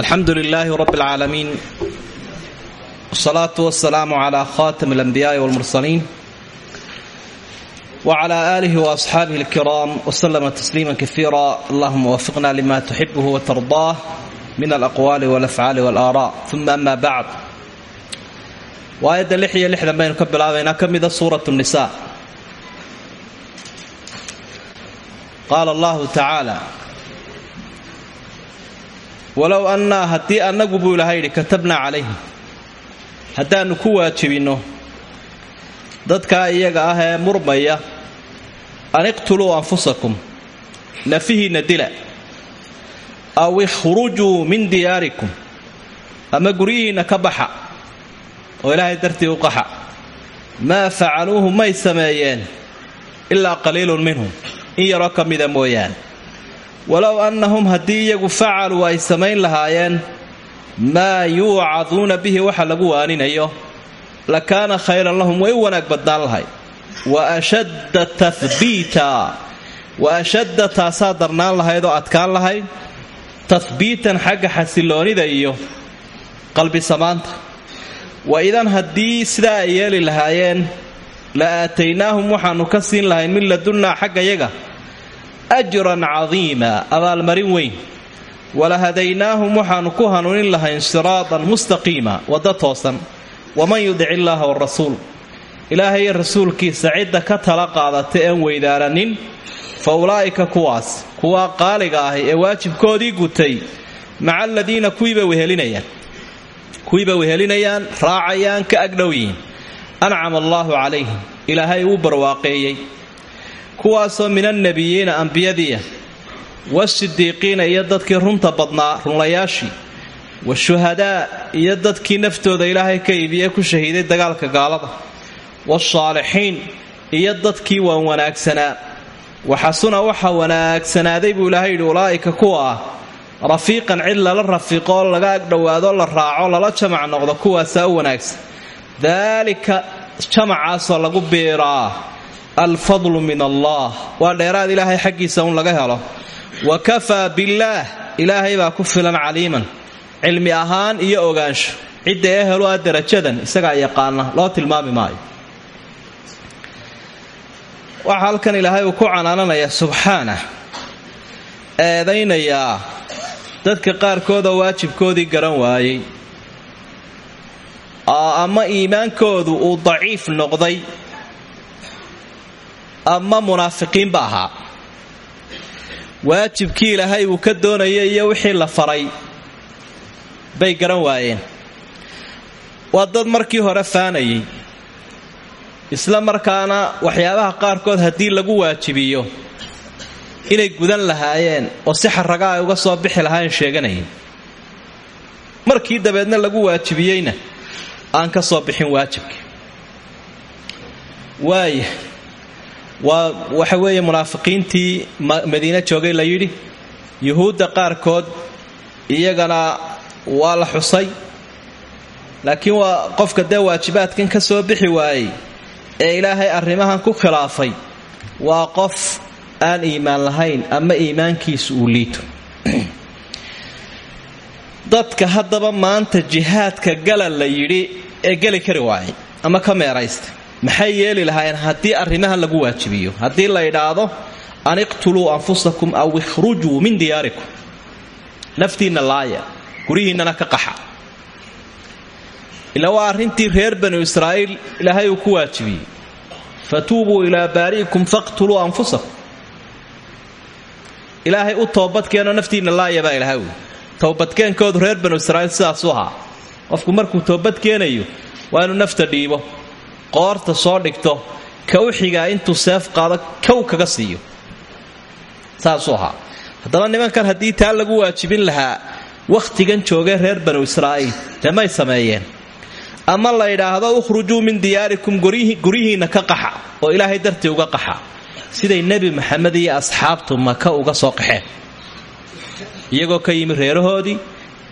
alxamdu lilaahi rab اlcaalamiin wsalaatu wasalaamu cla khatam اlanbiyaai wاlmursaliin wcla aalihi waasxaabihi اlkiraam wslama tasliima kaiira allahuma wafiqna lima tuxibuhu watardaah min alaqwaali walafcaali walaara uma ama bacd waayadda lix iyo lixdan baynu ka bilaabaynaa ka mida suurat nisa qaala allahu tacaala walow annaa haddii annagu buu ilahay yidhi katabnaa calayhim haddaannu ku waajibinno. Dadkaa iyaga ah ee murmaya an iqtuluu anfusakum nafihiinna dila. Aw ikhrujuu min diyaarikum ama guryihiinna ka baxa oo ilaahay dartii u qaxa. Maa facaluuhu may sameeyeen ilaa qaliilun minhum. In yaroo ka mida mooyaane walow annahum haddii iyagu facaluu ay samayn lahaayeen maa yuucaduuna bihi waxa lagu waaninayo la kaana khayran lahum way u wanaag badnaan lahay. Wa ashadda tahbiita wa ashadda taasaa darnaan lahayd oo adkaan lahayd tahbiitan xagga xasiloonida iyo qalbi samaanta. Wa idan haddii sidaa ay yeeli lahaayeen la aataynaahum waxaannu ka siin lahayn min ladunnaa xaggayaga ajran cadiima abaalmarin weyn walahadaynaahum waxaannu ku hanuunin lahayn siraatan mustaqiima wadda toosan waman yudic illaaha warasuul ilaahay rasuulkiisa cidda ka tala qaadata een weydaaranin fa ulaa'ika kuwaas kuwaa qaaliga ahi ee waajibkoodii gutay maca aladiina kuwiiba wehelinayaan kuwiiba wehelinayaan raacayaan ka agdhow yihiin ancama allaahu calayhim ilaahay uu barwaaqeeyey kuwaasoo min annebiyiina ambiyadiia wasidiiqiina iyo dadkii runta badnaa runlayaashii washuhadaa iyo dadkii naftooda ilaahay ka iibiyey ku shahiiday dagaalka gaalada waasaalixiin iyo dadkii waan wanaagsanaa. Waxasuna waxa wanaagsanaaday buu ilaahay yidhi ulaa'ika kuwa ah rafiiqan cid lala rafiiqo oo laga agdhowaado la raaco lala jamac noqdo kuwaasaa u wanaagsan. Daalika jamacaasoo lagu biiraa alfadlu min allah waa dheeraad ilaahay xaggiisa un laga helo. Wa kafaa billaah ilaahay baa ku filan caliiman. Cilmi ahaan iyo ogaansho. Cidda ee helu ah darajadan isagaa yaqaana loo tilmaami maayo. Waxaa halkan ilaahay uu ku canaananayaa subxaanah eedaynayaa dadka qaarkoodoo waajibkoodii garan waayey. Ama iimaankoodu uu daciif noqday ama munaafiqiinba ahaa. Waajibkii ilaahay uu ka doonayay iyo wixii la faray bay garan waayeen. Waa dad markii hore faanayay. Isla markaana waxyaabaha qaarkood haddii lagu waajibiyo inay gudan lahaayeen oo si xaraga ay uga soo bixi lahaayeen sheeganayeen markii dabeedna lagu waajibiyeyna aan ka soo bixin waajibkii. Waaya waa waxa weeye munaafiqiintii madiine joogay la yidhi yuhuudda qaarkood iyagana waa la xusay laakiin waa qofka dee waajibaadkan ka soo bixi waayey ee ilaahay arrimahan ku khilaafay waa qof aan iimaan lahayn ama iimaankiisu uu liito. Dadka haddaba maanta jihaadka gala la yidhi ee geli kari waayay ama ka meeraysta maxay yeeli lahaayeen? Haddii arrimahan lagu waajibiyo haddii la idhaahdo an iqtuluu anfusakum aw ikhrujuu min diyaarikum. Naftiinna laaya guryihiinnana ka qaxa. Ila waa arrintii reer banu israa'iil ilaahay uu ku waajibiyey. Fatuubuu ilaa baari'ikum faqtuluu anfusakum. Ilaahay u toobadkeenoo naftiinna laaya baa ilahay wy toobadkeenkoodu reer banu israa'iil sidaasuu qofku markuu toobad keenayo waa inuu nafta dhiibo qoorta soo dhigto ka u xigaa intuu seef qaado kow kaga siiyo. Saasuu ahaa. Haddaba nimankan haddii taa lagu waajibin lahaa wakhtigan joogay reer banu israa'iil dee may sameeyeen. Ama la yidhaahdo ukhrujuu min diyaarikum guryihiinna ka qaxa oo ilaahay dartii uga qaxa. Siday nebi maxamed iyo asxaabtu maka uga soo qaxeen iyagoo ka yimi reerahoodii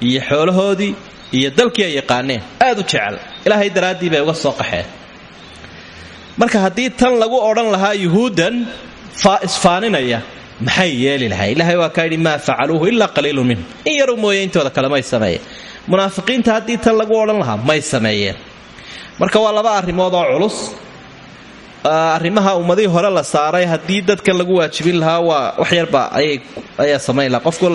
iyo xoolahoodii iyo dalkii ay yaqaaneen. Aad u jecel. Ilaahay daraaddii bay uga soo qaxeen marka haddii tan lagu odhan lahaa yuhuuddan isfaaninaya maxay yeeli lahay ilaahay waa kaa yidhi maa facaluuhu ilaa qaliilun minhum in yaru mooye intooda kale munaafiqiinta haddii tan lagu odhan lahaa may sameeyeen. Marka waa laba arrimood oo culus. Arrimaha ummadihii hore la saaray haddii dadkan lagu waajibin lahaa waa wax yarba ayaa samayn lahaa. Qofku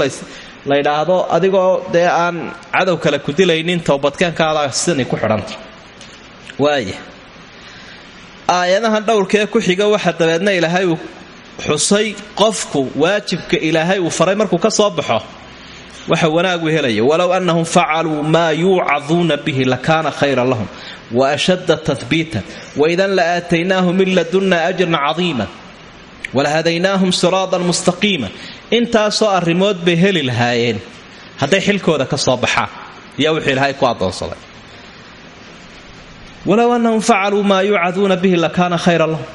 la ydhaahdo adigoo dee aan cadow kale ku dilaynin towbadkeenkaada sidani ku xidhanta waaya aayadahan dhowrkee ku xiga waxa dabeedna ilaahay uu xusay qofku waajibka ilaahay uu faray markuu ka soo baxo waxa wanaagu helaya walow annahum facaluu maa yuucaduuna bihi lakaana khayran lahum wa ashadda tahbiitan waidan la aataynaahum min ladunna ajran cadiiman walahadaynaahum siraatan mustaqiima. Intaasoo arrimood bay heli lahaayeen. Hadday xilkooda ka soo baxaan iyaa wuxuu ilaahay ku addoonsaday walow annahum facaluu maa yuucaduuna bihi lakaana khayran lahum.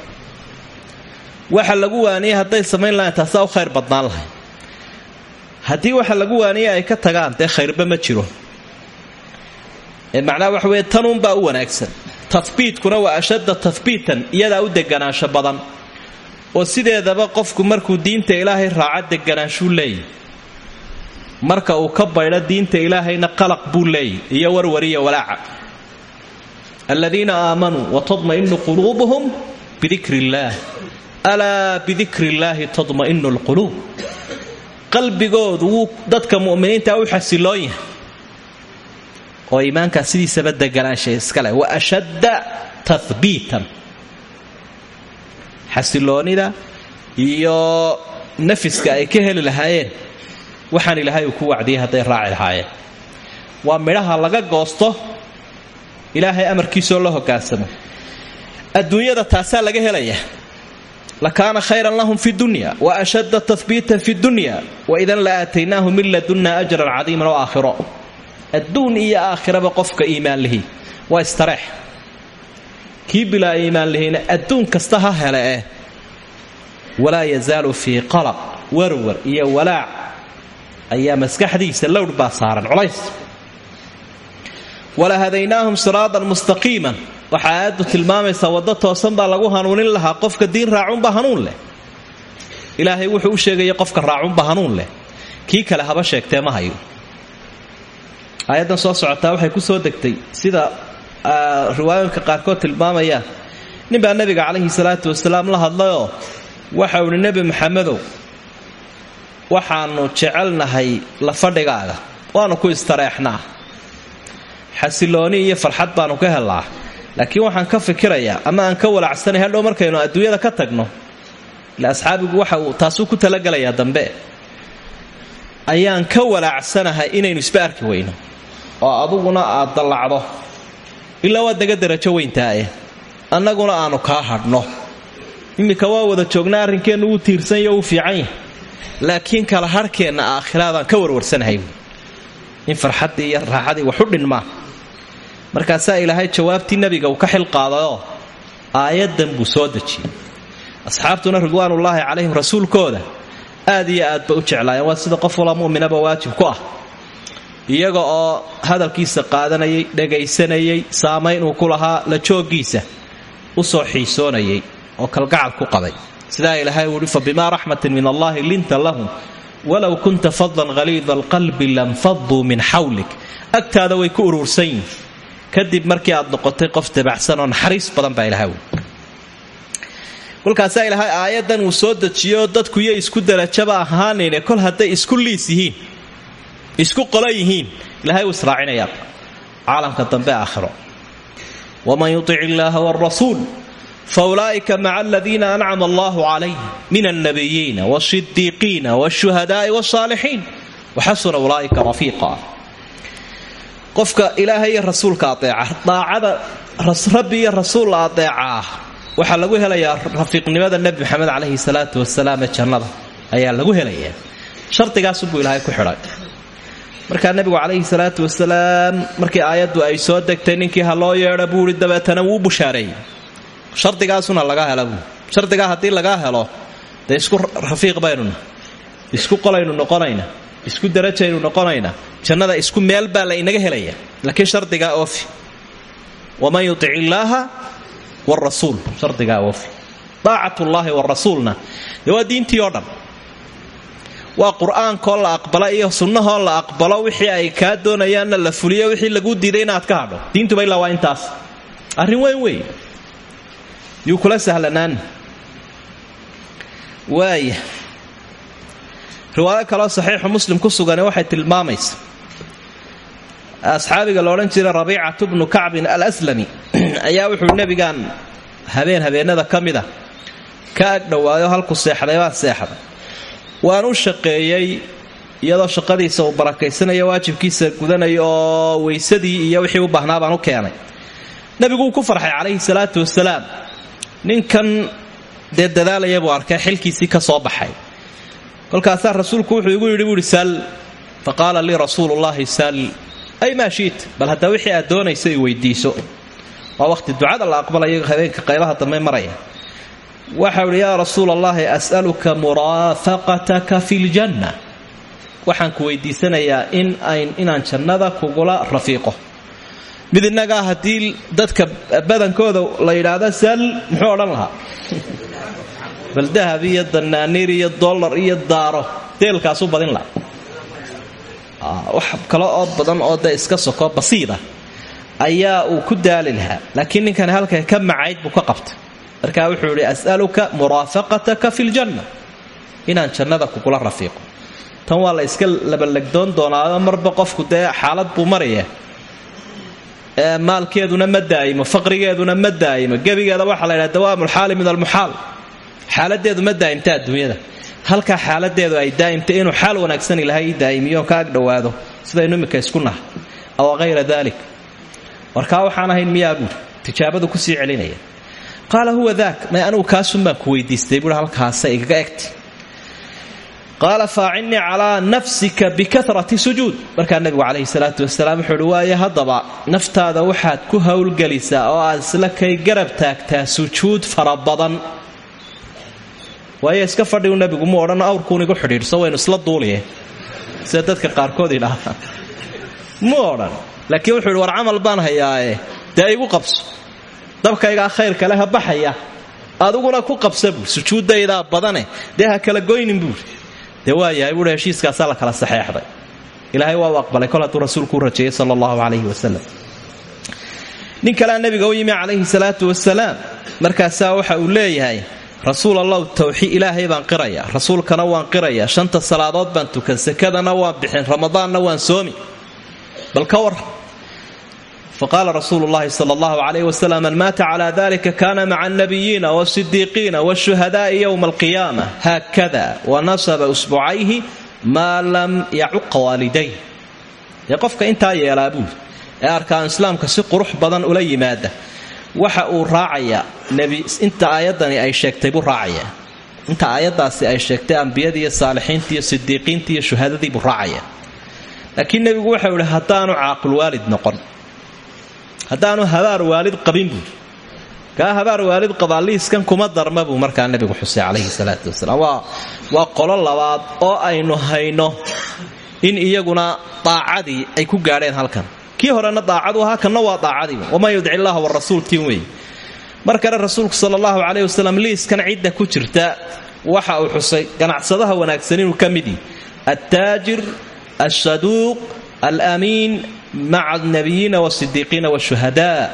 Waxa lagu waaniyey hadday samayn lahayn taasaa u khayr badnaan lahay haddii waxa lagu waaniyey ay ka tagaan dee khayrba ma jiro. Macnaha waxa weye tanuunbaa u wanaagsan. Tahbiitkuna waa ashadda tahbiitan iyadaa u deganaansho badan. Oo sideedaba qofku markuu diinta ilaahay raaco deganaanshuu leeyahy marka uu ka baydho diinta ilaahayna qalaq buu leeyahy iyo warwariya walaaca aladiina aamanuu watadma'inu quluubuhum bidikri illaah alaa bidikri illaahi tadma'inu lquluub qalbigoodu wuu dadka mu'miniinta u xasiloon yahay oo iimaankaa sidiisaba deganaansha iskale wa ashadda tahbiitan xasiloonida iyo nafiska ay ka heli lahaayeen waxaan ilaahay uu ku wacdiyay hadday raaci lahaayeen waa midhaha laga goosto ilaahay amarkiisoo la hogaansamo. Adduunyada taasaa laga helayaa lakaana khayran lahum fi dunya wa ashadda tahbiitan fi dunya waidan la aataynaahum min ladunna ajran cadiiman oo aakhiro. Adduun iyo aakhiraba qofka iimaan lihi waa istareex kii bilaa iimaan lihiina adduun kasta ha hele. Eh walaa yazaalu fii qalaq warwar iyo walaac. Ayaa maskaxdiisa lowdh baa saaran culays walahadaynaahum siraatan mustaqiiman waxaa aayaddu tilmaamaysaa waddo toosan baa lagu hanuunin lahaa qofka diin raacunba hanuun leh. Ilaahay wuxuu u sheegaya qofka raacunba hanuun leh. Kii kale haba sheegtee ma hayo. Aayaddan soo socotaa waxay ku soo degtay sida riwaayooyinka qaarkood tilmaamayaan. Ninbaa nebiga calayhi salaatu wasalaam la hadlayoo waxa uhi nebi maxamedow waxaannu jecelnahay la fadhigaaga waannu ku istareexnaa xasilooni iyo farxad baannu ka hellaa laakiin waxaan ka fikirayaa ama aan ka walaacsanay hadhow markaynu adduunyada ka tagno ile asxaabigu waxa uu taasuu ku talagelayaa dambe. Ayaan ka walaacsanahay inaynu isba arki weyno oo aduguna aad dallacdo. Ilaa waad naga darajo weyntaaye annaguna aanu kaa hadhno. Iminka waa wada joognaa arrinkeennu wuu tiirsanyo wuu fiican yahay. Laakiin kala harhkeenna aakhiraadaan ka warwarsanahay. In farxaddii iyo raaxadii waxu dhinmaa markaasaa ilaahay jawaabtii nebiga uu ka xilqaadayoo aayaddan buu soo dejiyey asxaabtuna ridwaanullaahi calayhim rasuulkooda aad iyo aadba u jeclaayeen. Waa sida qof wala mu'minaba waajib ku ah. Iyaga oo hadalkiisa qaadanayay dhagaysanayay saamayn uu ku lahaa la jooggiisa u soo xiisoonayay oo kalgacal ku qabay. Sidaa ilaahay uhi fa bimaa raxmatin min allaahi linta lahum walow kunta fadlan haliida alqalbi lanfaduu min xawlik. Agtaada way ku uruursan yihiin kadib markii aad noqotay qof dabacsan oo naxariis badan baa ilahay kolkaasaa ilaahay aayaddan uu soo dejiyo dadku iyo isku darajaba ahaanayne kol hadday isku liis isku qolo yihiin ilahay uu israacinayaa caalamka dambe aakhiro. Waman yutic illaaha wrasuul faulaa'ika maca aladiina ancama allahu calayhim min alnabiyiina wasidiiqiina wshuhadaai wsaalixiin waxasuna ulaa'ika rafiiqa qofka ilaahay iyo rasuulka adeeca daacada rabbi iyo rasuul la adeecaa waxaa lagu helayaa rafiiqnimada nebi maxamed calayhi salaatu wasalaam jannada ayaa lagu helayaa. Shardigaasubuu ilaahay ku xidhay. Markaa nebigu calayhi salaatu wasalaam markii aayaddu ay soo degtay ninkii ha loo yeedha buu ihi dabeetana wuu bushaareeyey shardigaasuna laga hela buu. Shardigaa haddii lagaa helo dee isku rafiiq baynuna isku qolaynu noqonayna isku darajaynu noqonayna. Jannada isku meel baa la inaga helaya laakiin shardigaa oofi. Waman yutic illaaha wrasuul shardigaa oofi. Daacatullaahi warasuulna dee waa diintii oo dhan. Waa qur'aankoo la aqbalo iyo sunnahoo la aqbalo wixii ay kaa doonayaanna la fuliyo wixii laguu diiday inaad ka hadho. Diintuba ilaa waa intaas. Arrin weyn wey yuu kula sahlanaan waaya riwaayo kaloo saxiixu muslim ku sugane waxay tilmaamaysa. Asxaabiga la odhan jiray rabiicatu bnu kacbin alaslami ayaa wuxuu nebigan habeen habeenada ka mid a ka agdhowaayo halku seexday baan seexday. Waan u shaqeeyey iyadoo shaqadiisa uu barakaysanayo waajibkiisa gudanayo oo weysadii iyo wixii u baahnaa baan u keenay. Nebigu wuu ku farxay calayhi salaatu wasalaam ninkan dee dadaalaya buu arkay xilkiisii ka soo baxay kolkaasaa rasuulku wuxuu igu yidhi buuhi sal. Fa qaala lii rasuulullaahi sal. Ay maa shiit. Bal haddaa wixii aad doonaysa i weydiiso. Waa waqhti ducada la aqbalayo habeenka qaybaha dambe maraya. Waxau idhi yaa rasuul allaahi as'aluka muraafaqataka fi ljanna waxaan ku weydiisanayaa inaan jannada kugula rafiiqo. Mid innagaa haddii dadka badankooda la yidhaahdo sal muxuu odhan lahaa bal dahab iyo danaaniir iyo dollar iyo daaro. Deelkaasu badin laha wax kale oo badan oo de iska soko basiid ah ayaa uu ku daali laakiin ninkani halka ka macayd buu ka qabtay. Markaa wuxuu idhi as'aluka muraafaqataka fi ljanna inaan jannada kugula rafiiqo. Tan waa la iska labalegdoon doonaa marba qofku dee xaalad buu maraya. Maalkeeduna ma daa'imo faqrigeeduna ma daa'imo gebigeeda waxaa la ydhaha dawaamulxaali min almuxaal xaaladeedu ma daa'imta adduunyada. Halkaa xaaladeedu ay daa'imta inuu xaal wanaagsan ilahay daa'imiyo ka ag dhowaado sidaynu imika isku nahay aw hayra dalik warkaa waxaan ahayn miyaa buuri tijaabadu ku sii celinaya. Qaala huwa daak may anugu kaasun ku weydiistay? Buui halkaasa igaga egti. Qaala faacinnii calaa nafsika bikarati sujuud. Markaa nebigu calayhi salaatu wasalaam wuxuu uhi naftaada waxaad ku howlgelisaa oo aad isla kay garab taagtaa sujuud fara waayo iska fadhigu nebigu mu odhan awrkuun igu xidhiidhso waynu isla duuliye sida dadka qaarkood idhaahdaa mu odhan. Laakiin wuxuu war camal baan hayaae dee igu qabso. Dabkaygaa khayrka leha baxaya. Adiguna ku qabsa sujuuddaydaa badane. Dee ha kala goynin buuri dee waa yahay buui heshiiskaasaa la kala saxeexday. Ilaahay waa u aqbalay kol rasuulku u rajeeyey sala allahu calayhi nin kalea nebiga u yimi calayhi salaatu wasalaam markaasaa waxa uu leeyahay rasuul allahu tawxiid ilaahay baan qiraya. Rasuulkana waan qiraya. Shanta salaadood baan tukan sakadana waan bixin ramadaanna waan soomi. Bal ka war. Faqaala rasuulu llahi sala allahu calayh wasalam man maata cala dalika kana maca alnabiyiina wasidiiqiina washuhadaai yowma alqiyaama haakada wanasaba usbucayhi maa lam yacuqa waaliday ee qofka intaa yeelaa ee arkaan islaamka si qurux badan ula yimaada waxa uu raacayaa inta aayaddani ay sheegtay buu raacayaa inta aayaddaasi ay sheegtay ambiyadii iyo saalixiintii iyo sidiiqiintii iyo shuhadadii buu raacayaa laakiin nebigu waxau idhi haddaanu caaqulwaalid noqon. Haddaanu habaar waalid qabin buuri kaa habaar waalid qabaa liiskan kuma darma buu markaa nebigu xusay calayhi salaatu wasalaam. Waa qolo labaad oo aynu hayno in iyaguna daacadii ay ku gaadheen halkan kii horena daacadu ahaa kanna waa daacadii waman yudci illaha warasuulkiin wey mar rasuulku sala allahu caleyh liiskan cidda ku jirta waxa uu xusay ganacsadaha wanaagsan inuu ka mid yihi attaajir alsaduuq alamiin maca alnabiyiina wasidiiqiina washuhadaa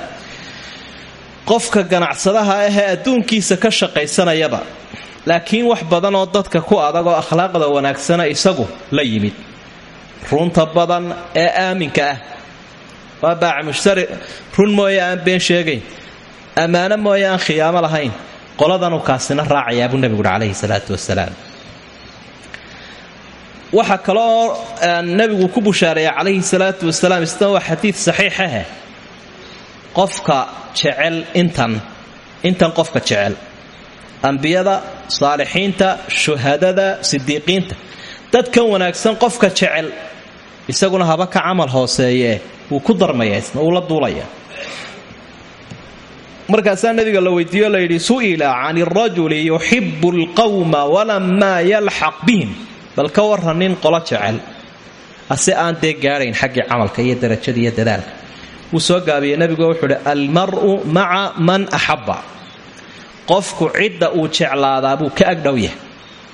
qofka ganacsadaha ahee adduunkiisa ka shaqaysanayaba laakiin wax badan oo dadka ku adag oo akhlaaqda wanaagsana isagu la yimid. Runta badan ee aaminka ah waa baaca mushtari. Run mooye aan been sheegayn ammaano mooye aan khiyaamo lahayn. Qoladanuu kaasina raacayaa buu nebigu uhi calayhi salaatu wasalaam waxaa kaloo nebigu ku bushaareeya calayhi salaatu wasalaam isna waa xadiid saxiixahe qofka jecel intan intan qofka jecel. Ambiyada saalixiinta shuhadada sidiiqiinta dadkan wanaagsan qofka jecel isaguna haba ka camal hooseeyee wuu ku darmaya isna wuu la duulaya. Markaasaa nabiga la weydiiyo layidhi su'ila can irajuli yuxibu alqawma walamaa yalxaq bihim. Bal ka warran nin qolo jecel ase aan dee gaadhayn xaggii camalka iyo darajada iyo dadaalka. Wuu soo gaabiyey nebigu wuxuu uhi almaru maca man axabba qofku cidda uu jeclaadaa buu ka agdhow yahay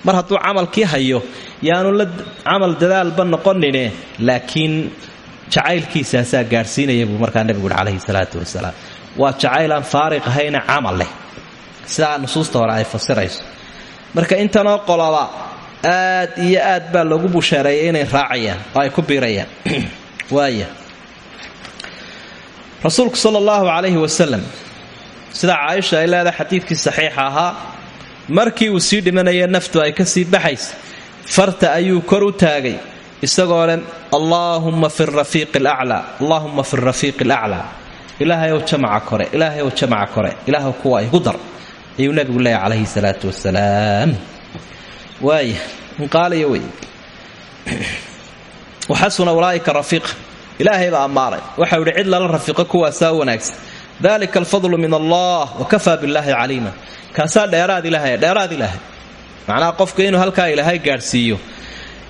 mar hadduu camalkii hayo yaanu la camal dadaalba noqonine laakiin jacaylkiisaasaa gaadhsiinaya buu markaa nebigu uhi calayhi salaatu wasalaam. Waa jacaylaan faariq ahayna camal leh. Sidaa nusuusta hore ay fasirayso. Marka intanoo qoloba aad iyo aad baa loogu busheereeyay inay raacayaan ay ku biirayaan. Waaya rasuulku sala allahu calayhi wasalam sida caaisha ay leedahay xadiidkii saxiixa ahaa markii uu sii dhimanaya naftu ay ka sii baxaysa farta ayuu kor u taagay. Isagoo leh allaahumma fi rafiiqi alaclaa allaahumma fi rafiiqi alaclaa. Ilaahay ow jamaca kore ilaahay ow jamaca kore ilaahw kuwa igu dar ayuu nabigu leeyahy calayhi salaatu wasalaam waaya inqaaliya wey waxasuna ulaaika rafiiqa ilaahay baa ammaanay waxau ihi cid lala rafiiqo kuwaasaa wanaagsan. Dalika alfadlu min allah wakafaa billaahi caliima kaasaa dheeraad ilaahay dheeraad ilaahay. Macnaha qofka inuu halkaa ilaahay gaadhsiiyo.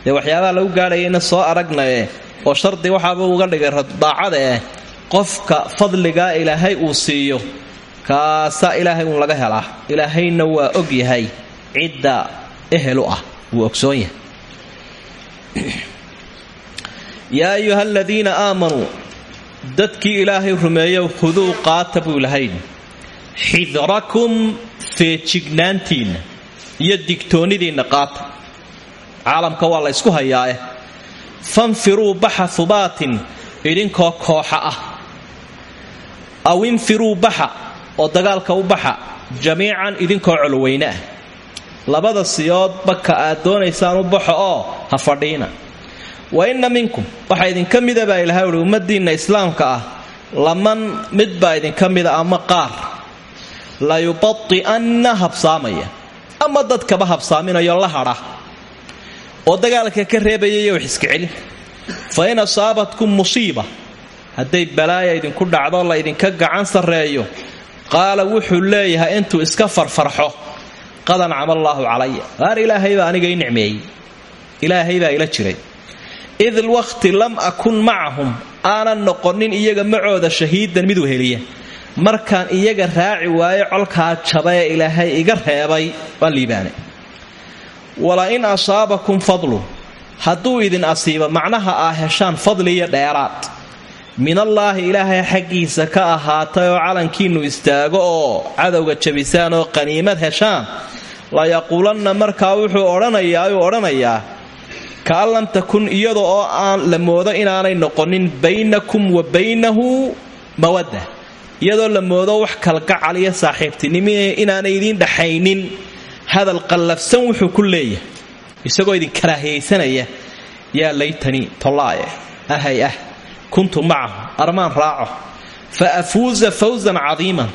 Dee waxyaabaha lagu gaadhayayna soo aragnaye oo shardi waxaaba uga dhigay daacada qofka fadligaa ilaahay uu siiyo kaasaa ilaahay uun laga helaa. Ilaahayna waa og yahay cidda ehelu ah wuu ogsoon yahay. Yaa ayuha aladiina aamanuu dadkii ilaahay rumeeyow khuduu qaata xidrakum feejignaantiinna iyo digtoonnidiinna qaata caalamka waa la ysku hayaae. Fanfiruu baxa hubaatin idinkoo kooxa ah. Aw infiruu baxa oo dagaalka u baxa jamiican idinkoo colweyne ah. Labada siyoodba ka aad doonaysaan u baxo oo ha fadhiina. Wa inna minkum waxaa idinka mida baa ilahay uhi ummadiinna islaamka ah laman mid baa idinka mida ama qaar layubadi'anna habsaamaya. Ama dadkaba habsaaminayo la hadha. Oo dagaalka ka reebayaiyo wax iska celin. Fa in asaabatkum musiiba. Hadday balaaya idinku dhacdo la ydinka gacan sarreeyo. Qaala wuxuu leeyahay intuu iska farfarxo qad ancama allaahu calaya. Waar ilaahay baa aniga i nicmeeyey. Ilaahay baa ila jiray. Id lwaqti lam akun macahum aanan noqonin iyaga macooda shahiidan mid weheliya markaan iyaga raaci waayo colkaa jaba ee ilaahay iga reebay waan liibaanay wala in asaabakum fadlu. Hadduu idin asiibo macnaha aa heshaan fadli iyo dheeraad. Minallaahi ilaahay xaggiisa ka ahaatay oo calankiinnu istaago oo cadowga jabisaan oo qaniimad heshaan layaquulanna markaa wuxuu odhanayaa uu odhanayaa kaan lam takun iyada oo aan la moodo inaanay noqonin baynakum wa baynahu mawadda iyadoo la moodo wax kalgacal iyo saaxiibtinimo inaanay idiin dhaxaynin. Hadal qallafsan wuxuu ku leeyahay. Isagoo idin karaahiyaysanaya yaa laytanii tollaaye ahay ah kuntu macahu armaan raaco fa afuuza fawsan cadiiman.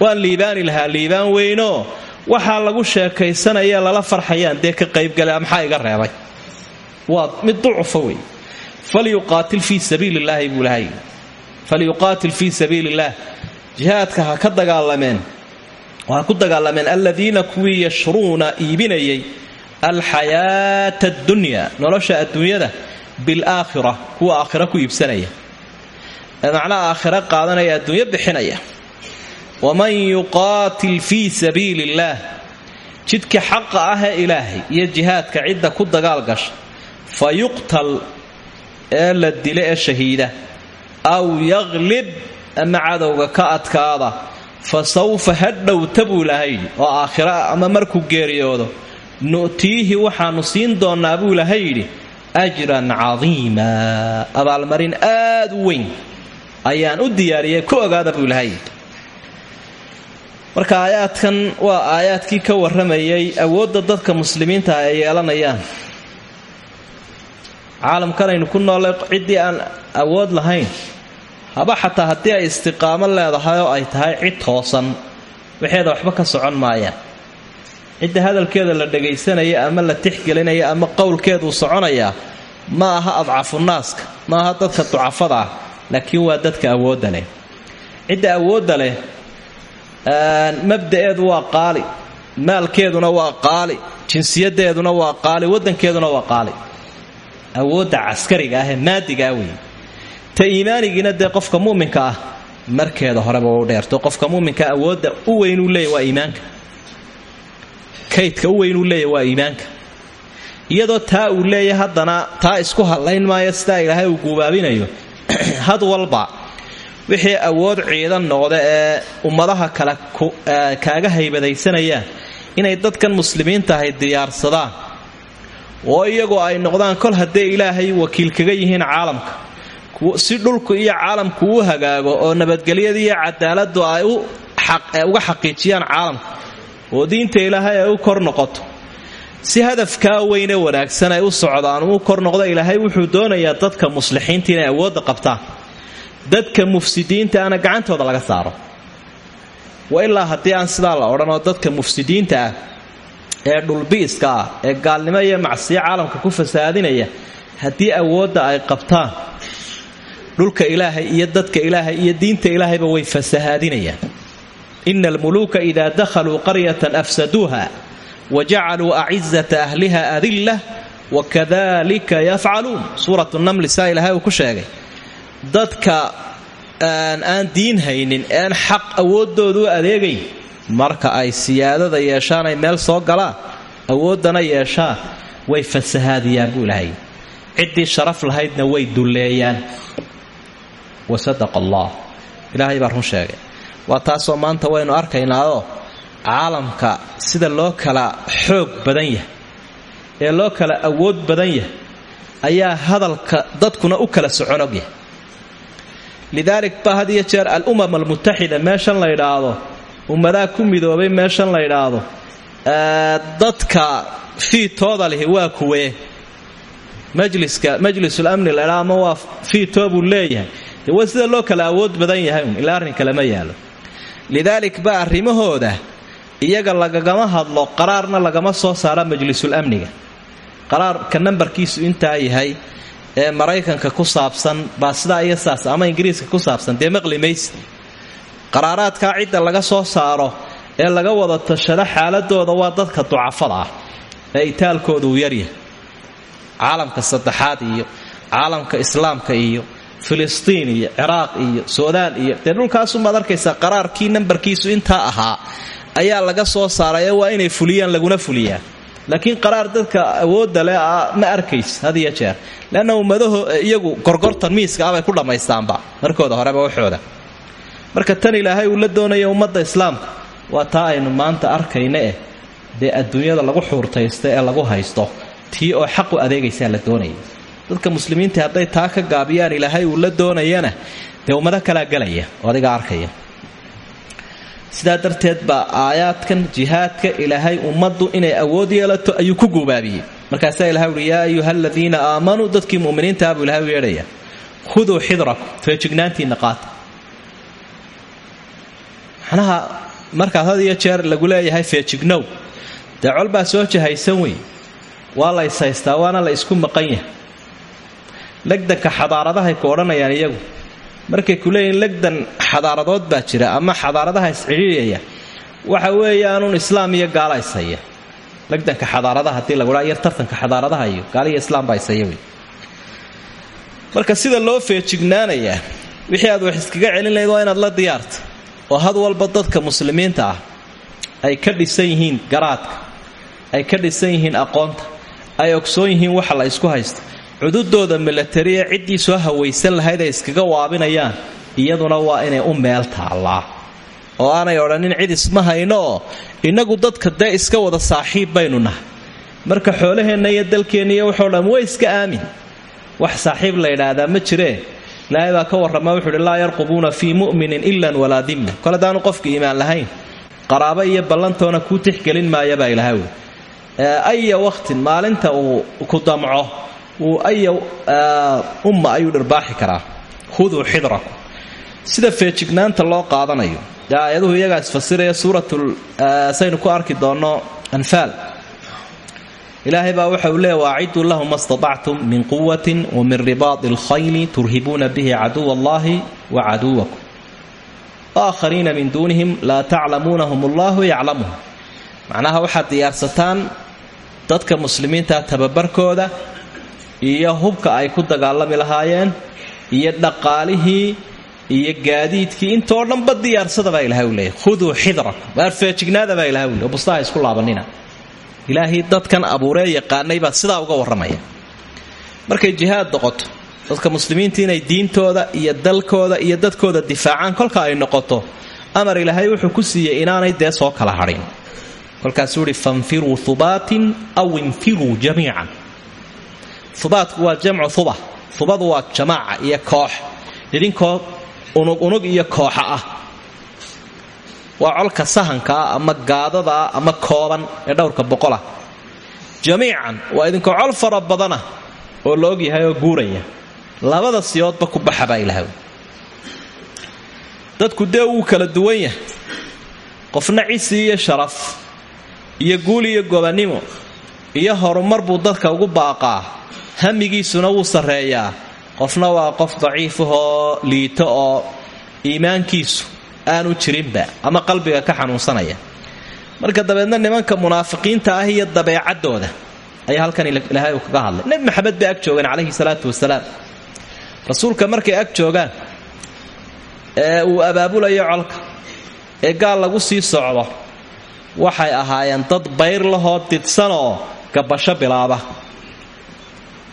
Waan liibaani lahaa liibaan weynoo waxaa lagu sheekaysanaya lala farxayaan dee ka qaybgala maxaa iga reebay? Waa mid ducufa wey falyuqaatil fii sabiili falyuqaatil fii sabiili illaah jihaadka ha ka dagaalameen. Ha ku dagaalameen aladiina kuwii yashruuna iibinayay alxayaata addunya nolosha adduunyada bilaakhira kuwa aakhira ku iibsanaya. Macnaha aakhira qaadanaya adduunyo bixinaya. Waman yuqaatil fii sabiili illaah jidka xaqa ah ee ilaahay iyo jihaadka cidda ku dagaal gasha fa ee la dila ee shahiida aw yaqlib ama cadowga ka adkaada fa sawfa hadhowta buu ilahay oo aakhira ama markuu geeriyoodo nu'tiihi waxaannu siin doonnaa buu ilahay yidhi ajran cadiima abaalmarin aad u weyn ayaan u diyaariyay ku ogaada buu ilahay marka aayaadkan waa aayaadkii ka warramayay awoodda dadka muslimiinta ay yeelanayaan. Caalamkanaynu ku noolay ciddii aan awood lahayn haba xataa haddii ay istiqaamo leedahay oo ay tahay cid toosan waxeeda waxba ka socon maayaan cidda hadalkeeda la dhagaysanaya ama la tixgelinaya ama qowlkeeduu soconayaa ma aha adcafu naaska ma aha dadka ducafada ah laakiin waa dadka awoodda leh. Cidda awoodda leh waa qaali maalkeeduna waa qaali jinsiyadeeduna waa qaali wadankeeduna waa qaali. Awoodda caskariga ah ee maadigaa wey ta iimaanigiina dee qofka muminka ah markeeda horeba u dheerto. Qofka muminka awoodda u weynuu leeya waa iimaanka. Kaydka u weyn uu leeyahy waa iimaanka. Iyadoo taa uu leeyahy haddana taa isku hadlayn maayo sidaa ilaahay uu guubaabinayo. Had walba wixii awood ciidan noqda ee ummadaha kale kaaga haybadaysanayaan inay dadkan muslimiinta ahay diyaarsadaan oo iyagoo ay noqdaan kol hadday ilaahay wakiil kaga yihiin caalamka si dhulku iyo caalamku u hagaago oo nabadgelyada iyo cadaaladu ay uga xaqiijiyaan caalamka oo diinta ilaahay ay u kor noqoto. Si hadafkaa weyne wanaagsan ay u socdaan uu kor noqdo ilaahay wuxuu doonayaa dadka muslixiinta inay awoodda qabtaan. Dadka mufsidiinta ana gacantooda laga saaro. Wa ilaa haddii aan sidaa la odhanoo dadka mufsidiinta ah ee dhulbiiska ah ee gaalnimo iyo macsiyo caalamka ku fasaadinaya haddii awoodda ay qabtaan dhulka ilaahay iyo dadka ilaahay iyo diinta ilaahayba way fasahaadinayaan. Ina almuluuka idaa dakhaluu qaryatan afsaduuha wa jacaluu ahliha adillah wakadalika yafcaluun. Suuratu namli saa ilaahay uu ku sheegay dadka aan diin haynin ean xaq awooddooda u adeegayn marka ay siyaadada yeeshaan ay meel soo galaan awooddana yeeshaan way fasahaadiyaan ilaahay ciddii sharaf lahaydna way dulleeyaan wasadaqa allah. Ilaahay baa run sheegay. Waa taasoo maanta waynu arkaynaao caalamka sida loo kala xoog badan yahay ee loo kala awood badan yahay ayaa hadalka dadkuna u kala soconog yahay. Lidaalik baa had iyo jeer al-umam almutaxida meeshan la ydhaahdo ummadaha ku midoobay meeshan la ydhaahdo dadka fiitooda lihi waa kuwee. Majliska majlisul amni laydhaa ama waa fiitoo buu leeyahay waa sida loo kala awood badan yahay ilaa arrin kalema yaalo lidaalik baa arrimahooda iyaga lagagama hadlo qaraarna lagama soo saara majlisul amniga. Qaraarka nambarkiisu intaa yahay ee maraykanka ku saabsan baa sidaa iyo saas ama ingiriiska ku saabsan dee maqli cidda laga soo saaro ee laga wada tashado xaaladooda waa dadka ducafada ah ee itaalkooda uu yaryahay caalamka saddexaad iyo caalamka islaamka iyo filistiin iyo ciraaq iyo suudaan iyo dee dhulkaasumaad arkaysaa qaraarkii nambarkiisu intaa ahaa ayaa laga soo saaray ee waa inay fuliyaan laguna fuliyaa. Laakiin qaraar dadka awoodda leh ma arkays had jeer. Leanna ummadaho iyagu gorgortan miiska abay ku dhammaystaanba markooda horeba waxooda marka tan ilaahay uu la doonaya ummadda islaamka waa taa aynu maanta arkayna eh dee adduunyada lagu xuurtaysta ee lagu haysto tii oo xaqu adeegaysaa la doonaya dadka muslimiinta hadday taa ka gaabiyaan ilaahay uu la doonayana dee ummado kalaa oo adiga arkaya. Sidaa darteed baa aayaadkan jihaadka ilaahay ummaddu inay awood yeelato ayuu ku guubaabiyey markaasaa ilahay uhi yaa ayuha aladiina aamanuu dadkii muminiintaah buu ilahay u yeedhaya khuduu xidrakum feejignaantiinna qaata macnaha markaas jeer lagu leeyahay feejignow dee soo jahaysan wey waa la waana la isku maqan yahay legdanka xadaaradahay ku odhanayaan iyagu. Markay ku leeyihiin legdan xadaaradood baa jira ama xadaaradaha iscidhiiriyaya waxa weeyaanuun islaam iyo gaala ishaya xadaaradaha haddii lagu dhaa yar tartanka xadaaradaha iyo gaaliyo islaam baa ishaya wey. Marka sida loo feejignaanayaa wixii aad wax iskaga celin lahayd waa inaad la diyaarta oo had walba dadka muslimiinta ah ay ka dhisan yihiin garaadka ay ka dhisan yihiin aqoonta ay ogsoon yihiin waxa la isku haysta cududooda milatari ee ciddii soo hawaysan lahayd ay iskaga waabinayaan iyaduna waa inay u meel taallaa. Oo aanay odhanin cid isma hayno oo innagu dadka dee iska wada saaxiib baynu nahay. Marka xoolaheenna iyo dalkeenna iyo waxoo dhan way iska aamin. Wax saaxiib la yidhaahdaa ma jiree ilaahay ka warrama. Wuxuu uhi laa yarqubuuna fii mu'minin ilan walaa dimna kole hadaanu qofka iimaan lahayn. Qaraabo iyo ballantoona kuu tixgelin maayabaa ilaahay wy aya maalinta uu ku damco umma ayuu dharbaaxi karaa. Khuduu xidrakum sida feejignaanta loo qaadanayo. Dee aayaduhu iyagaa isfasiraya suuratul saynu ku arki doonno anfaal. Ilaahay baa waxa uu leeya waaciduu lahu min quwatin wa min ribaadi alkhayli turhibuuna bihi caduwa wa caduwakum. Waakhariina min duunihim laa taclamuunahum allahu yaclamuhum macnaha waxaad diyaarsataan dadka muslimiinta tababarkooda iyo hubka ay ku dagaalami lahaayeen iyo dhaqaalihii iyo gaadiidkii. Intoo dhanba diyaarsada baa ilahay u leeyahy khuduu xidrakum. Waar feejignaada baa ilahay u leey bustaha isku laabanina. Ilaahay dadkan abuuree yaqaanay baa sidaa uga warramaya. Markay jihaad noqoto dadka muslimiinta inay diintooda iyo dalkooda iyo dadkooda difaacaan kolka ay noqoto amar ilaahay wuxuu ku siiyey inaanay dee soo kala hadhin. Kolkaasuu ihi fanfiruu hubaatin aw infiruu jamiican hubaatku waa jamcu huba hubadu waa jamaaca iyo koox. Idinkoo unug unug iyo kooxa ah. Waa colka sahanka ah ama gaadada ah ama kooban ee dhowrka boqolah jamiican waa idinkoo col fara badanah oo la ogyahay oo guuraya. Labada siyoodba ku baxa baa ilahay dadku dee wuu kala duwan yahay. Qofna cisi iyo sharaf iyo guul iyo gobannimo iyo horumar buu dadka ugu baaqaa hamigiisuna wuu sarreeyaa. Qofna waa qof daciifahoo liito oo iimaankiisu aanu jirinba ama qalbiga ka xanuunsanaya. Marka dabeedna nimanka munaafiqiinta ah iyo dabeecaddooda ayaa halkan ilaahay uu kaga hadlay. Nebi maxamed bay ag joogeen calayhi salaatu wasalaam. Rasuulka markay ag joogaan ee uu abaabulayo colka ee gaal lagu sii socdo waxay ahaayeen dad bayr lahoo didsanoo gabasho bilaaba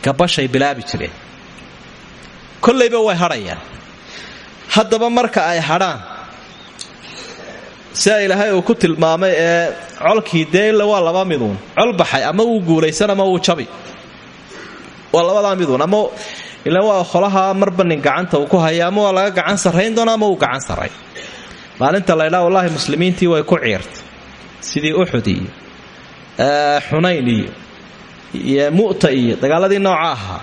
gabashay bilaabi jireen. Kollayba way hadhayaan haddaba marka ay hadhaan sia ilaahay uu ku tilmaamay ee colkii dee illa waa laba miduun col baxay ama wuu guulaysan ama wuu jabi. Waa labadaa miduun ama ila waa qolaha marba nin gacanta uu ku haya ama laga gacan sarrayn doona ama uu gacan sarray. Maalinta laydhaa wallaahi muslimiintii way ku ciirtay. Sidii uxud iyo xunayn iyo iyo mu'ta iyo dagaaladii nooca ahaa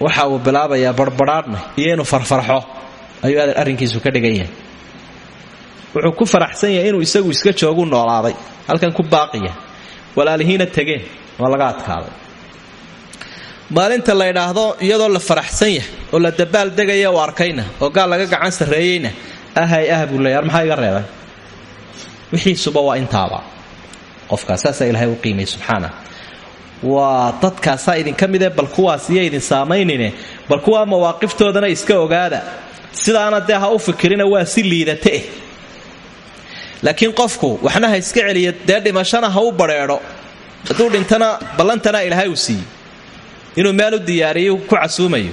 waxa uu bilaabayaa barbadhaadhna iyo inuu farfarxo ayuu arrinkiisu ka dhigan yahay. Wuxuu ku faraxsan yahay inuu isagu iska joogu noolaaday halkan ku baaqiya walaalihiina tegeen waa maalinta la ydhaahdo iyadoo la faraxsan yahay oo la dabaal degaya u arkayna oo gaal laga gacan sarreeyeyna ahay ah buu leeya ar maxaa iga reebay? Wixiisuba waa intaaba. Qofkaas saasaa ilaahay u qiimay subxaana waa dadkaasaa idinka midee bal kuwaas iyo idin saamaynine bal kuwaa mawaaqiftoodana iska ogaada. Sidaana dee ha u fikirina waa si liidata eh. Laakiin qofku waxna ha iska celiya dee dhimashana ha u badrheedho hadduu dhintana ballantana ilaahay uu siiyey. Inuu meel u diyaariyo ku casuumayo.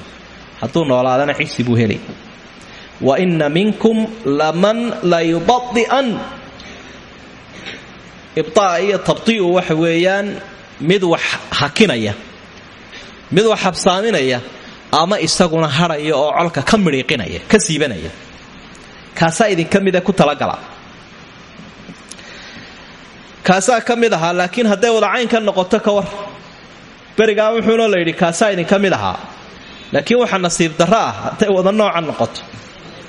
Hadduu noolaadana cisi buu helay. Wa inna minkum laman la yubadi'an ibtaa iyo tabdi'u waxa weeyaan mid wax hakinaya mid wax habsaaminaya ama isaguna hadhaya oo colka ka midhiiqinaya ka siibanaya. Kaasaa idinka mida ku talagala. Kaasaa ka mid ahaa laakiin hadday wadacayn ka noqoto ka war. Berigaa wuxuuna la yidhi kaasaa idinka mid ahaa. Laakiin waxa nasiib darro ah hadday wada nooca noqoto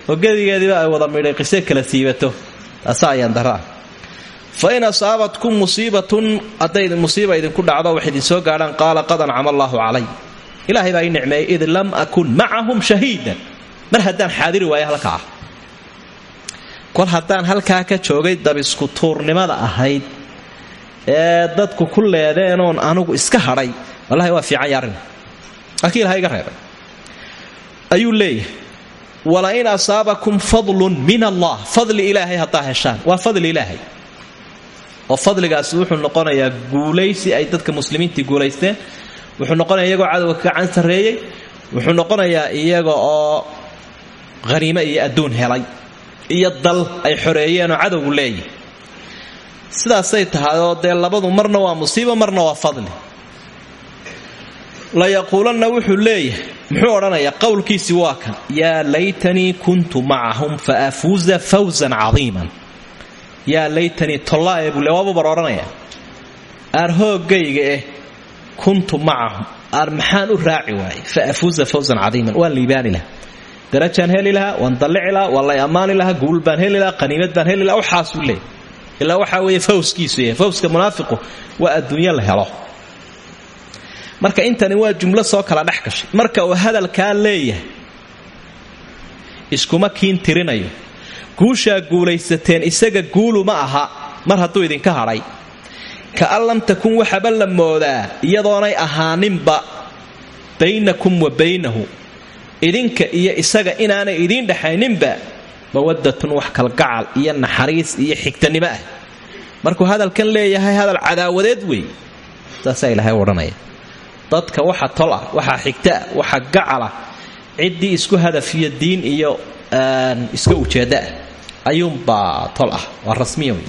oo gedigeediiba ay wada midhiiqise kala siibato. Taasaa ayaan darro ah fa in asaabatkum musiibatun hadday musiiba idinku dhacdo wax idin soo gaadhaan qaala qad ancama allaahu calay ilaahay baa ii nicmeeyey id lam akun macahum shahiidan mar haddaan xaadiri waayo halkaa kol haddaan halkaa ka joogay dabisku tuurnimada ahayd ee dadku ku leedeenoon anugu iska hadhay wallahi waa fiican yaarina laakiin ilahay iga reebay ayuu leeyahay walain asaabakum fadlun min allah fadli ilaahay haddaa heshaan waa fadli ilaahay oo fadligaasi wuxuu noqonayaa guulaysi ay dadka muslimiintii guulaysteen. Wuxuu noqonayaa iyagoo cadowga gacan sarreeyey. Wuxuu noqonayaa iyaga oo haniime iyo adduun helay iyo dal ay xoreeyeenoo cadowgu leeyahy sidaasay tahay oo dee labadu marna waa musiibo marna waa fadli. Layaquulanna wuxuu leeyahay muxuu odhanayaa qowlkiisii waa kan yaa laytanii kuntu macahum fa afuuza fawsan cadiiman yaa laytanii tollaae buu le waabu bar odhanayaa aar hooggayga eh kuntu macahum. Aar maxaan u raaci fa afuuza fawsan cadiiman. Waan liibaani lahaa. Darajaan heli lahaa waan dallici lahaa waan lay qaniimad baan heli lahaa waxaasuu leeyay ilaa waxaa fawskiisu yahay. Fawska munaafiqu waa adduunyo la helo. Marka intani waa jumlo soo kala dhex marka uu hadalkaa leeyahay iskuma kiin tirinayo guushaa guulaysateen isaga guulu ma aha mar hadduu idinka hadhay. Kaan lam takun waxaba la moodaa iyadoonay ahaaninba baynakum wa baynahu. Idinka iyo isaga inaanay idiin dhexayninba mawadatun wax kalgacal iyo naxariis iyo xigtanimo ah. Markuu hadalkan leeyahay hadal cadaawadeed wey saasaa ilaahay odhanaya. Dadka waxa tol ah waxaa xigta ah waxa gacal ah ciddii isku hadaf iyo diin iyo iska ujeedda ah ayuunbaa tol ah waa rasmiya wey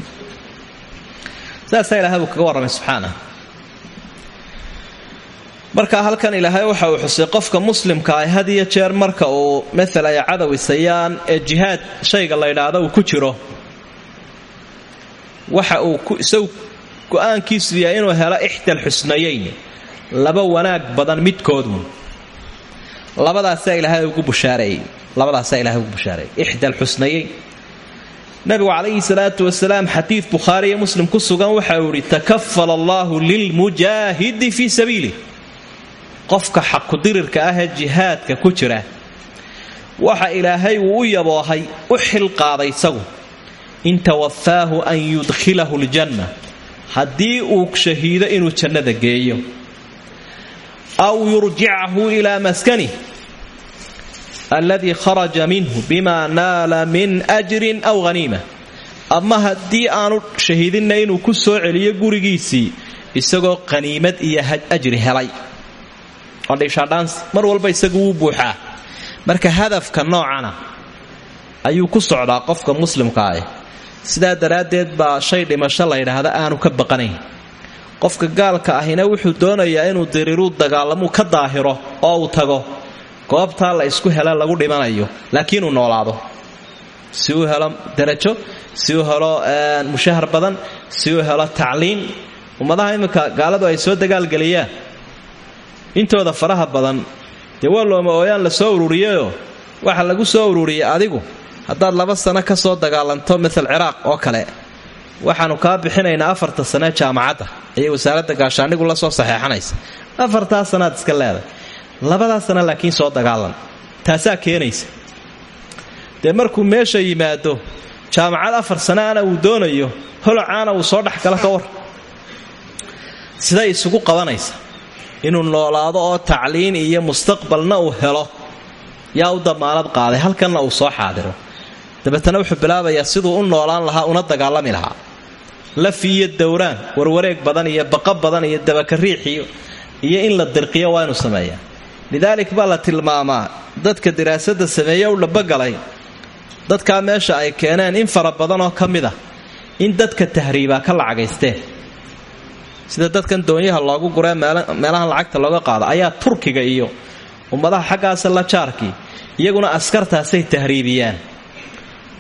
saasaa kaga warramay subxaana marka halkan ilaahay waxa uu xusay qofka muslimka ah had iyo jeer marka uu maala ay cadawisayaan ee jihaad shayga la ydhaahdo uu ku jiro waxa uu isagu go'aankiisu yahay inuu helo ixdal xusnayeyn laba wanaag badan midkoodun labadaasaa ilaahay ugu bushaareeyey labadaasaa ilahay ugu bushaareeyey ixdal xusnayeyn nabigu calayhi salaatu wasalaam xadiid bukhaari iyo muslim ku sugan waxa uu ihi takafala allaahu lilmujaahidi fii sabiilih qofka xaqudirirka ah ee jihaadka ku jira waxa ilaahay uu u yaboohay u xilqaaday isagu in tawafaahu an yudkhilahu ljanna haddii uu shahiido inuu jannada geeyo aw yurjicahu ilaa maskanih alladii kharaja minhu bima naala min ajrin aw haniima ama haddii aanu shahiidinna inuu ku soo celiyo gurigiisii isagoo qaniimad iyo ajri helay mar walba isagu wuu buuxaa marka hadafka noocana ayuu ku socdaa qofka muslimka ah sidaa daraaddeed baa shay dhimasho la ydhaahda aanu ka baqanayn qofka gaalka ahina wuxuu doonayaa inuu diriiruu dagaalamuu ka daahiro oo uu tago goobtaa la isku hela lagu dhimanayo laakiin uu noolaado. Si uu helo darajo si uu helo mushahar badan si uu helo tacliin ummadaha iminka gaaladu ay soo dagaalgeliyaan intooda faraha badan dee looma ooyaan la soo ururiyayoo waxa lagu soo ururiyay adigu haddaad laba sano ka soo dagaalanto maal ciraaq oo kale waxaanu kaa bixinaynaa afarta sane jaamacadda ayay wasaaradda gaashaanigu la soo saxeexanaysa. Afartaa sanaad iska leeday labadaa sana laakiin soo dagaalan. Taasaa keenaysa. Dee markuu meesha yimaado jaamacad afar sanaana uu doonayo holocaana uu soo dhexgala ka war. Siday isugu qabanaysa. Inuu noolaado oo tacliin iyo mustaqbalna uu helo. Yaa u damaanad qaaday halkanna uu soo xaadiro. Dabeetana wuxuu bilaabayaa siduu u noolaan lahaa una dagaalami lahaa. Laf iyo dowraan warwareeg badan iyo baqa badan iyo dabakariixiyo iyo in la dirqiyo waa inuu sameeyaa lidaalik baa la tilmaamaa. Dadka diraasada sameeye u dhabogalay dadkaa meesha ay keeneen in fara badanoo ka mid ah in dadka tahriibaa ka lacagaysteen sida dadkan doonyaha loogu guree meelahan lacagta looga qaado ayaa turkiga iyo ummadaha xaggaasa la jaarkii iyaguna askartaasay tahriibiyaan.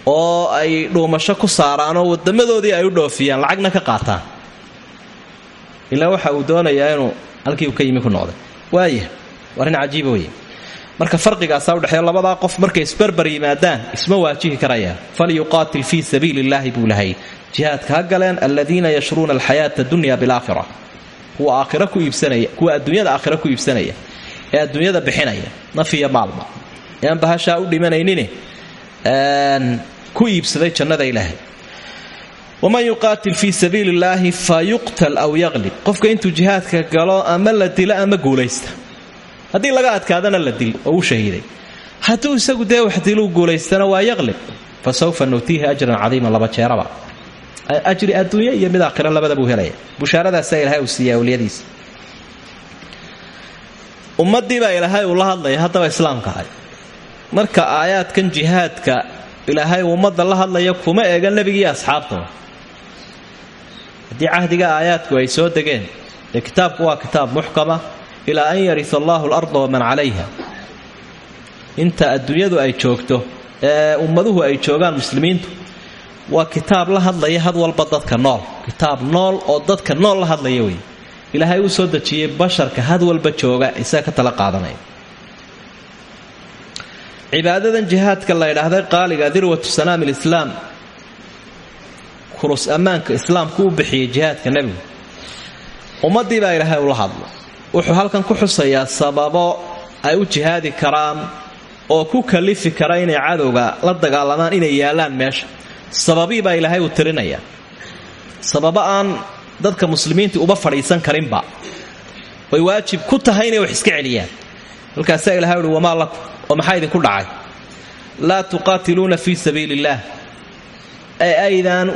Oo ay dhuumasho ku saaraanoo wadamadoodii ay u dhoofiyaan lacagna ka qaataan. Ilaa waxa uu doonayaa inuu halkii uu ka yimi ku noqday. Waaya waa arrin cajiiba wey marka farqigaasaa udhexeeya labadaa qof markay isbarbar yimaadaan isma waajihi karayaan falyuqaatil fii sabiili illaahi buu lahay. Jihaadka ha galeen aladiina yashruuna alxayaata dunya bilaakhira kuwa aakhira ku iibsanaya kuwa adduunyada aakhira ku iibsanaya ee adduunyada bixinaya nafiya maalba ean bahashaa u dhimanaynin ku iibsaday jannada ilaahay. Waman yuqaatil fii sabiili illaahi fa yuqtal aw yaqlib qofka intuu jihaadka galo ama la dilo ama guulaysta haddii laga adkaadana la dil oo u shahiiday. Hadduu isagu dee wax diluu guulaystana waa yaqlib fa sawfa nutiihi ajran cadiiman laba jeeraba. Ajri adduunye iyo mid aakhira labada buu helaya. Bushaaradaasa ilaahay uu siiya awliyadiisa ummadii baa ilaahay uu la hadlaya haddaba islaamka ahay. Marka aayaadkan jihaadka ilaahay ummadda la hadlaya kuma eega nebigiiyo asxaabtaba haddii cahdiga aayaadku ay soo degeen dee waa kitaab muxkama ilaa an yarisa allaahu alarda waman calayha. Inta adduunyadu ay joogto ee ummaduhu ay joogaan muslimiintu waa kitaab la hadlaya had walba dadka nool. Kitaab nool oo dadka nool la hadlaya wey ilaahay uu soo dejiyey basharka had walba jooga isaga ka tala qaadanaya. Cibaadadan jihaadka la ydhaahda qaaliga dirwatu sanaami lislaam kurus ammaanka islaamku u bixiyey jihaadka nebigu. Ummadii wuxuu halkan ku xusayaa sababo ay u jihaadi karaan oo ku kalifi kara inay cadowga la dagaalamaan inay yaalaan meesha. Sababii baa ilaahay uu tirinaya. Sababo aan dadka muslimiinta uba fadhiisan karinba. Way waajib ku tahay inay wax iska celiyaan. Halkaasaa ilahay uhi wamaa lakum? Oo maxaa idinku dhacay? Laa tuqaatiluuna fii sabiili illaah ee aydaan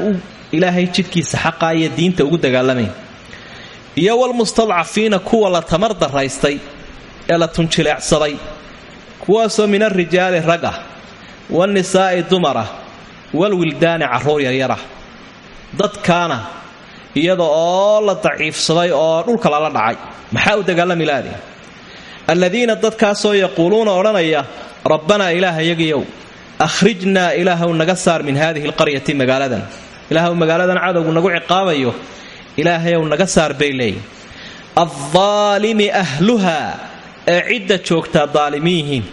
ilaahay jidhkiisa xaqaa iyo diinta ugu dagaalamayn iyo walmustadcafiina kuwa la tamar daraystay ee la tunjileecsaday kuwaasoo min alrijaali rag ah wanisaa'i dumar ah walwildaani carruur yaryarah dadkaana iyada oo la daciifsaday oo dhulka lala dhacay. Maxaa u dagaalami laadi alladiina dadkaasoo yaquuluuna odhanaya rabbanaa ilaahayagiyow akhrijnaa ilaahw naga saar min haadihi alqaryati magaaladan. Ilaahw magaaladan cadowgu nagu ciqaabayo ilaahayow naga saar bay leeyihiin addaalimi ahluha ee cidda joogtaa daalimiin yihiin.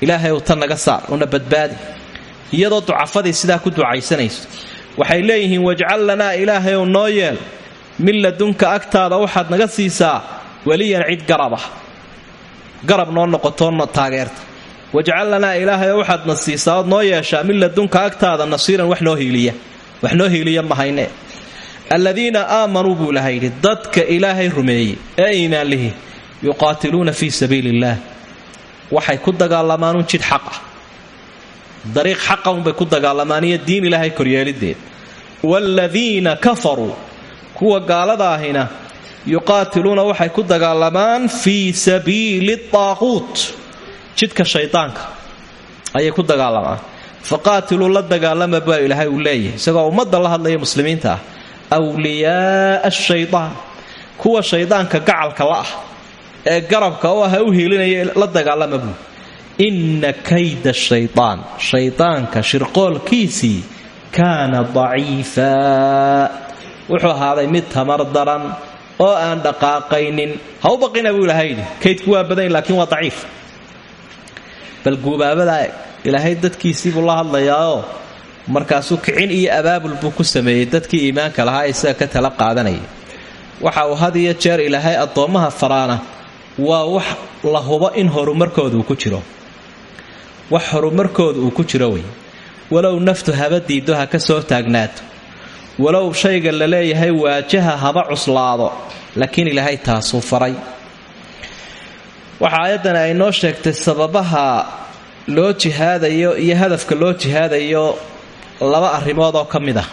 Ilaahayow tan naga saar una badbaadi. Iyadoo ducafadii sidaa ku ducaysanayso waxay leeyihiin wajcal lanaa ilaahayow noo yeel. Min ladunka agtaada waxaad naga siisaa weliyan cid garab ah. Garab noo noqotoo taageerta. Wajcal lanaa ilaahayow waxaadna siisaa ood noo yeeshaa min ladunka agtaada nasiiran wax noo hiiliya. Wax noo hiiliya mahayne alladiina aamanuu buu ilaha dadka ilaahay rumeeyey ee iimaanlihi yuqaatiluuna fii sabiili illaah waxay ku dagaalamaanun jid xaq ah. Dariiq xaqa unbay ku dagaalamaan diin ilaahay koryeelideed waaladiina kafaruu kuwa gaalada ahina yuqaatiluuna waxay ku dagaalamaan fii sabiili daaquut jidka shaydaanka ayay ku dagaalamaan faqaatiluu la dagaalama baa ilaahay uu leeyahay isagoo ummadda la hadlaya muslimiinta ah wliyaaa ashaytaan kuwa shaydaanka gacalka la ah ee garabka u ah u hiilinaya la dagaalama buu inna kayda shaytaan shaydaanka shirqoolkiisii kaana daciifaa wuxuu ahaaday mid tamar daran oo aan dhaqaaqaynin ha u baqina buu yidhi kaydku waa badan laakiin waa daciif bal guubaabadaa ilaahay dadkiisiibuu la hadlayaao markaasuu kicin iyo abaabul buu ku sameeyey dadkii iimaanka lahaa isaga ka tala qaadanayay waxa uu had iyo jeer ilaahay addoommaha faraana waa wax la hubo in horumarkooda uu ku jiro. Wax horumarkooda uu ku jiro wey. Walow naftu haba diiddo ha ka soo taagnaato walow shayga la leeyahay waajaha haba cuslaado laakiin ilaahay taasuu faray. Waxa ayaddani ay noo sheegtay sababaha loo jihaadayo iyo hadafka loo jihaadayo laba arrimood oo ka mid ah.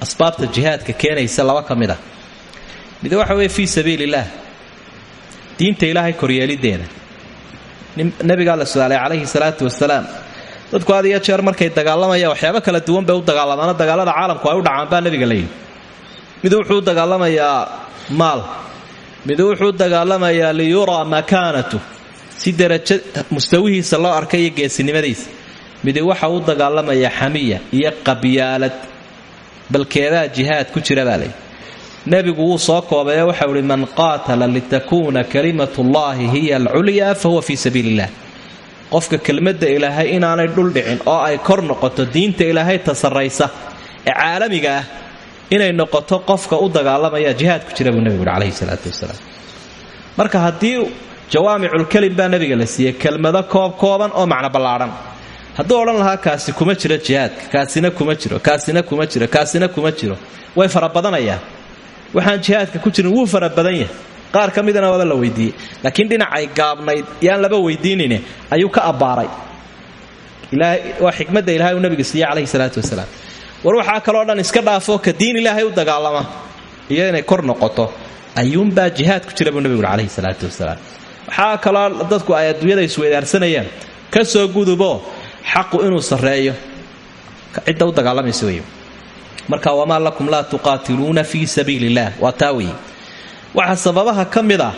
Asbaabta jihaadka keenaysa laba ka mid ah. Mid waxa weeye fii sabiili illaah diinta ilaahay koryeelideeda nabigaa la su'aalay calayhi salaatu wasalaam dadku had iyo jeer markay dagaalamayaan waxyaabo kala duwan bay u dagaalamaano dagaalada caalamku ay u dhacaan baa nabiga layidhi mid wuxuu dagaalamayaa maal. Mid wuxuu dagaalamayaa liyuraa makaanatu si darajo mustawihiisa loo arkay iyo geesinimadiisa midi waxa u dagaalamayaa xamiya iyo qabyaalad balkeedaa jihaad ku jira baa layidhi nebigu soo koobaye waxau ihi man qaatala litakuuna kalimatullaahi hiya alculyaa fahuwa fii sabiili illah qofka kelmadda ilaahay inaanay dhul dhicin oo ay kor noqoto diinta ilaahay ta ee caalamiga ah inay noqoto qofka u dagaalamaya jihaad ku jira buu calayhi salaatu wasalaam. Marka haddii jawaamiculkelim baa nebiga la siiyey kelmado koob kooban oo macno ballaadhan hadduu odhan lahaa kaasi kuma jiro jihaadka kaasina kuma jiro kaasina kuma jiro kaasina kuma jiro. Way farabadanayaan waxaan jihaadka ku jirin wuu fara badan yahay. Qaar ka wada la weydiiyey. Laakiin dhinacay gaabnayd yaan laba weydiinine ayuu ka abbaaray waa xikmadda ilahay uu nabiga siiye calayhi salaatu wasalaam. War waxaa kaloo dhan iska dhaafo ka diin ilaahay u dagaalama. Iyo kor noqoto. Ayuunbaa jihaad ku jira buu calayhi salaatu wasalaam. Waxaa kaloo dadku ay adduunyada isweydaarsanayaan ka soo gudubo xaqu inuu sarreeyo. Cidda u dagaalamaysa wey marka wamaa lakum laa tuqaatiluuna fii sabiili illaah waa taa waxaa sababaha ka mid ah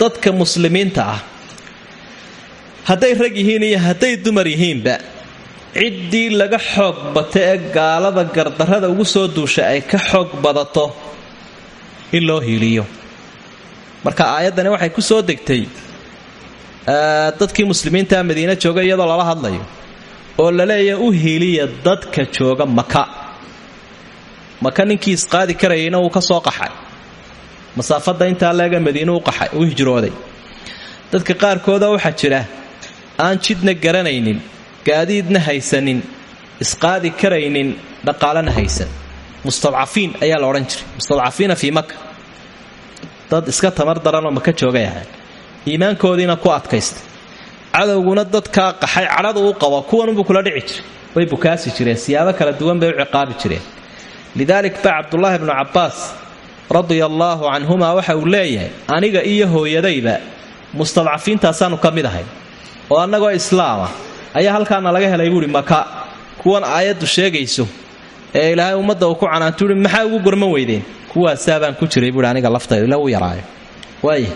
dadka muslimiinta ah hadday rag yihiin iyo hadday dumar yihiinba ciddii laga xoog bato ee gaalada gardarrada ugu soo duushay ay ka xoog badato in loo hiiliyo. Marka aayaddani waxay ku soo degtay dadkii muslimiintaa madiine jooga iyadoo lala hadlayo oo la leeyahay u hiiliya dadka jooga maka maka ninkii isqaadi karayayna wuu ka soo qaxay. Masaafadda intaa leega madiine u qaxay u hijrooday. Dadka qaarkooda waxaa jira aan jidna garanaynin gaadiidna haysanin isqaadi karaynin dhaqaalana haysan. Mustadcafiin ayaa la odhan jiray. Mustadcafiina fii maka dad iska tamar daranoo maka joogay ahayd iimaankoodiina ku adkaystay. Cadowguna dadkaa qaxay cadhada u qabo kuwanunbuu kula dhici jiray. Way bukaasi jireen siyaabo kala duwan bay u ciqaabi jireen. Lidaalik baa cabdulaahi bnu cabbaas radia allaahu canhuma waxa uu leeyahay aniga iyo hooyadayba mustadcafiintaasaanu ka mid ahay oo annagoo islaama ayaa halkaana laga helay buuhi maka kuwan aayaddu sheegayso ee ilaahay ummadda uu ku canaantuuhi maxaa ugu gorman weydeen? Kuwaasaabaan ku jiray buui aniga laftayda ila u yaraayo. Waaya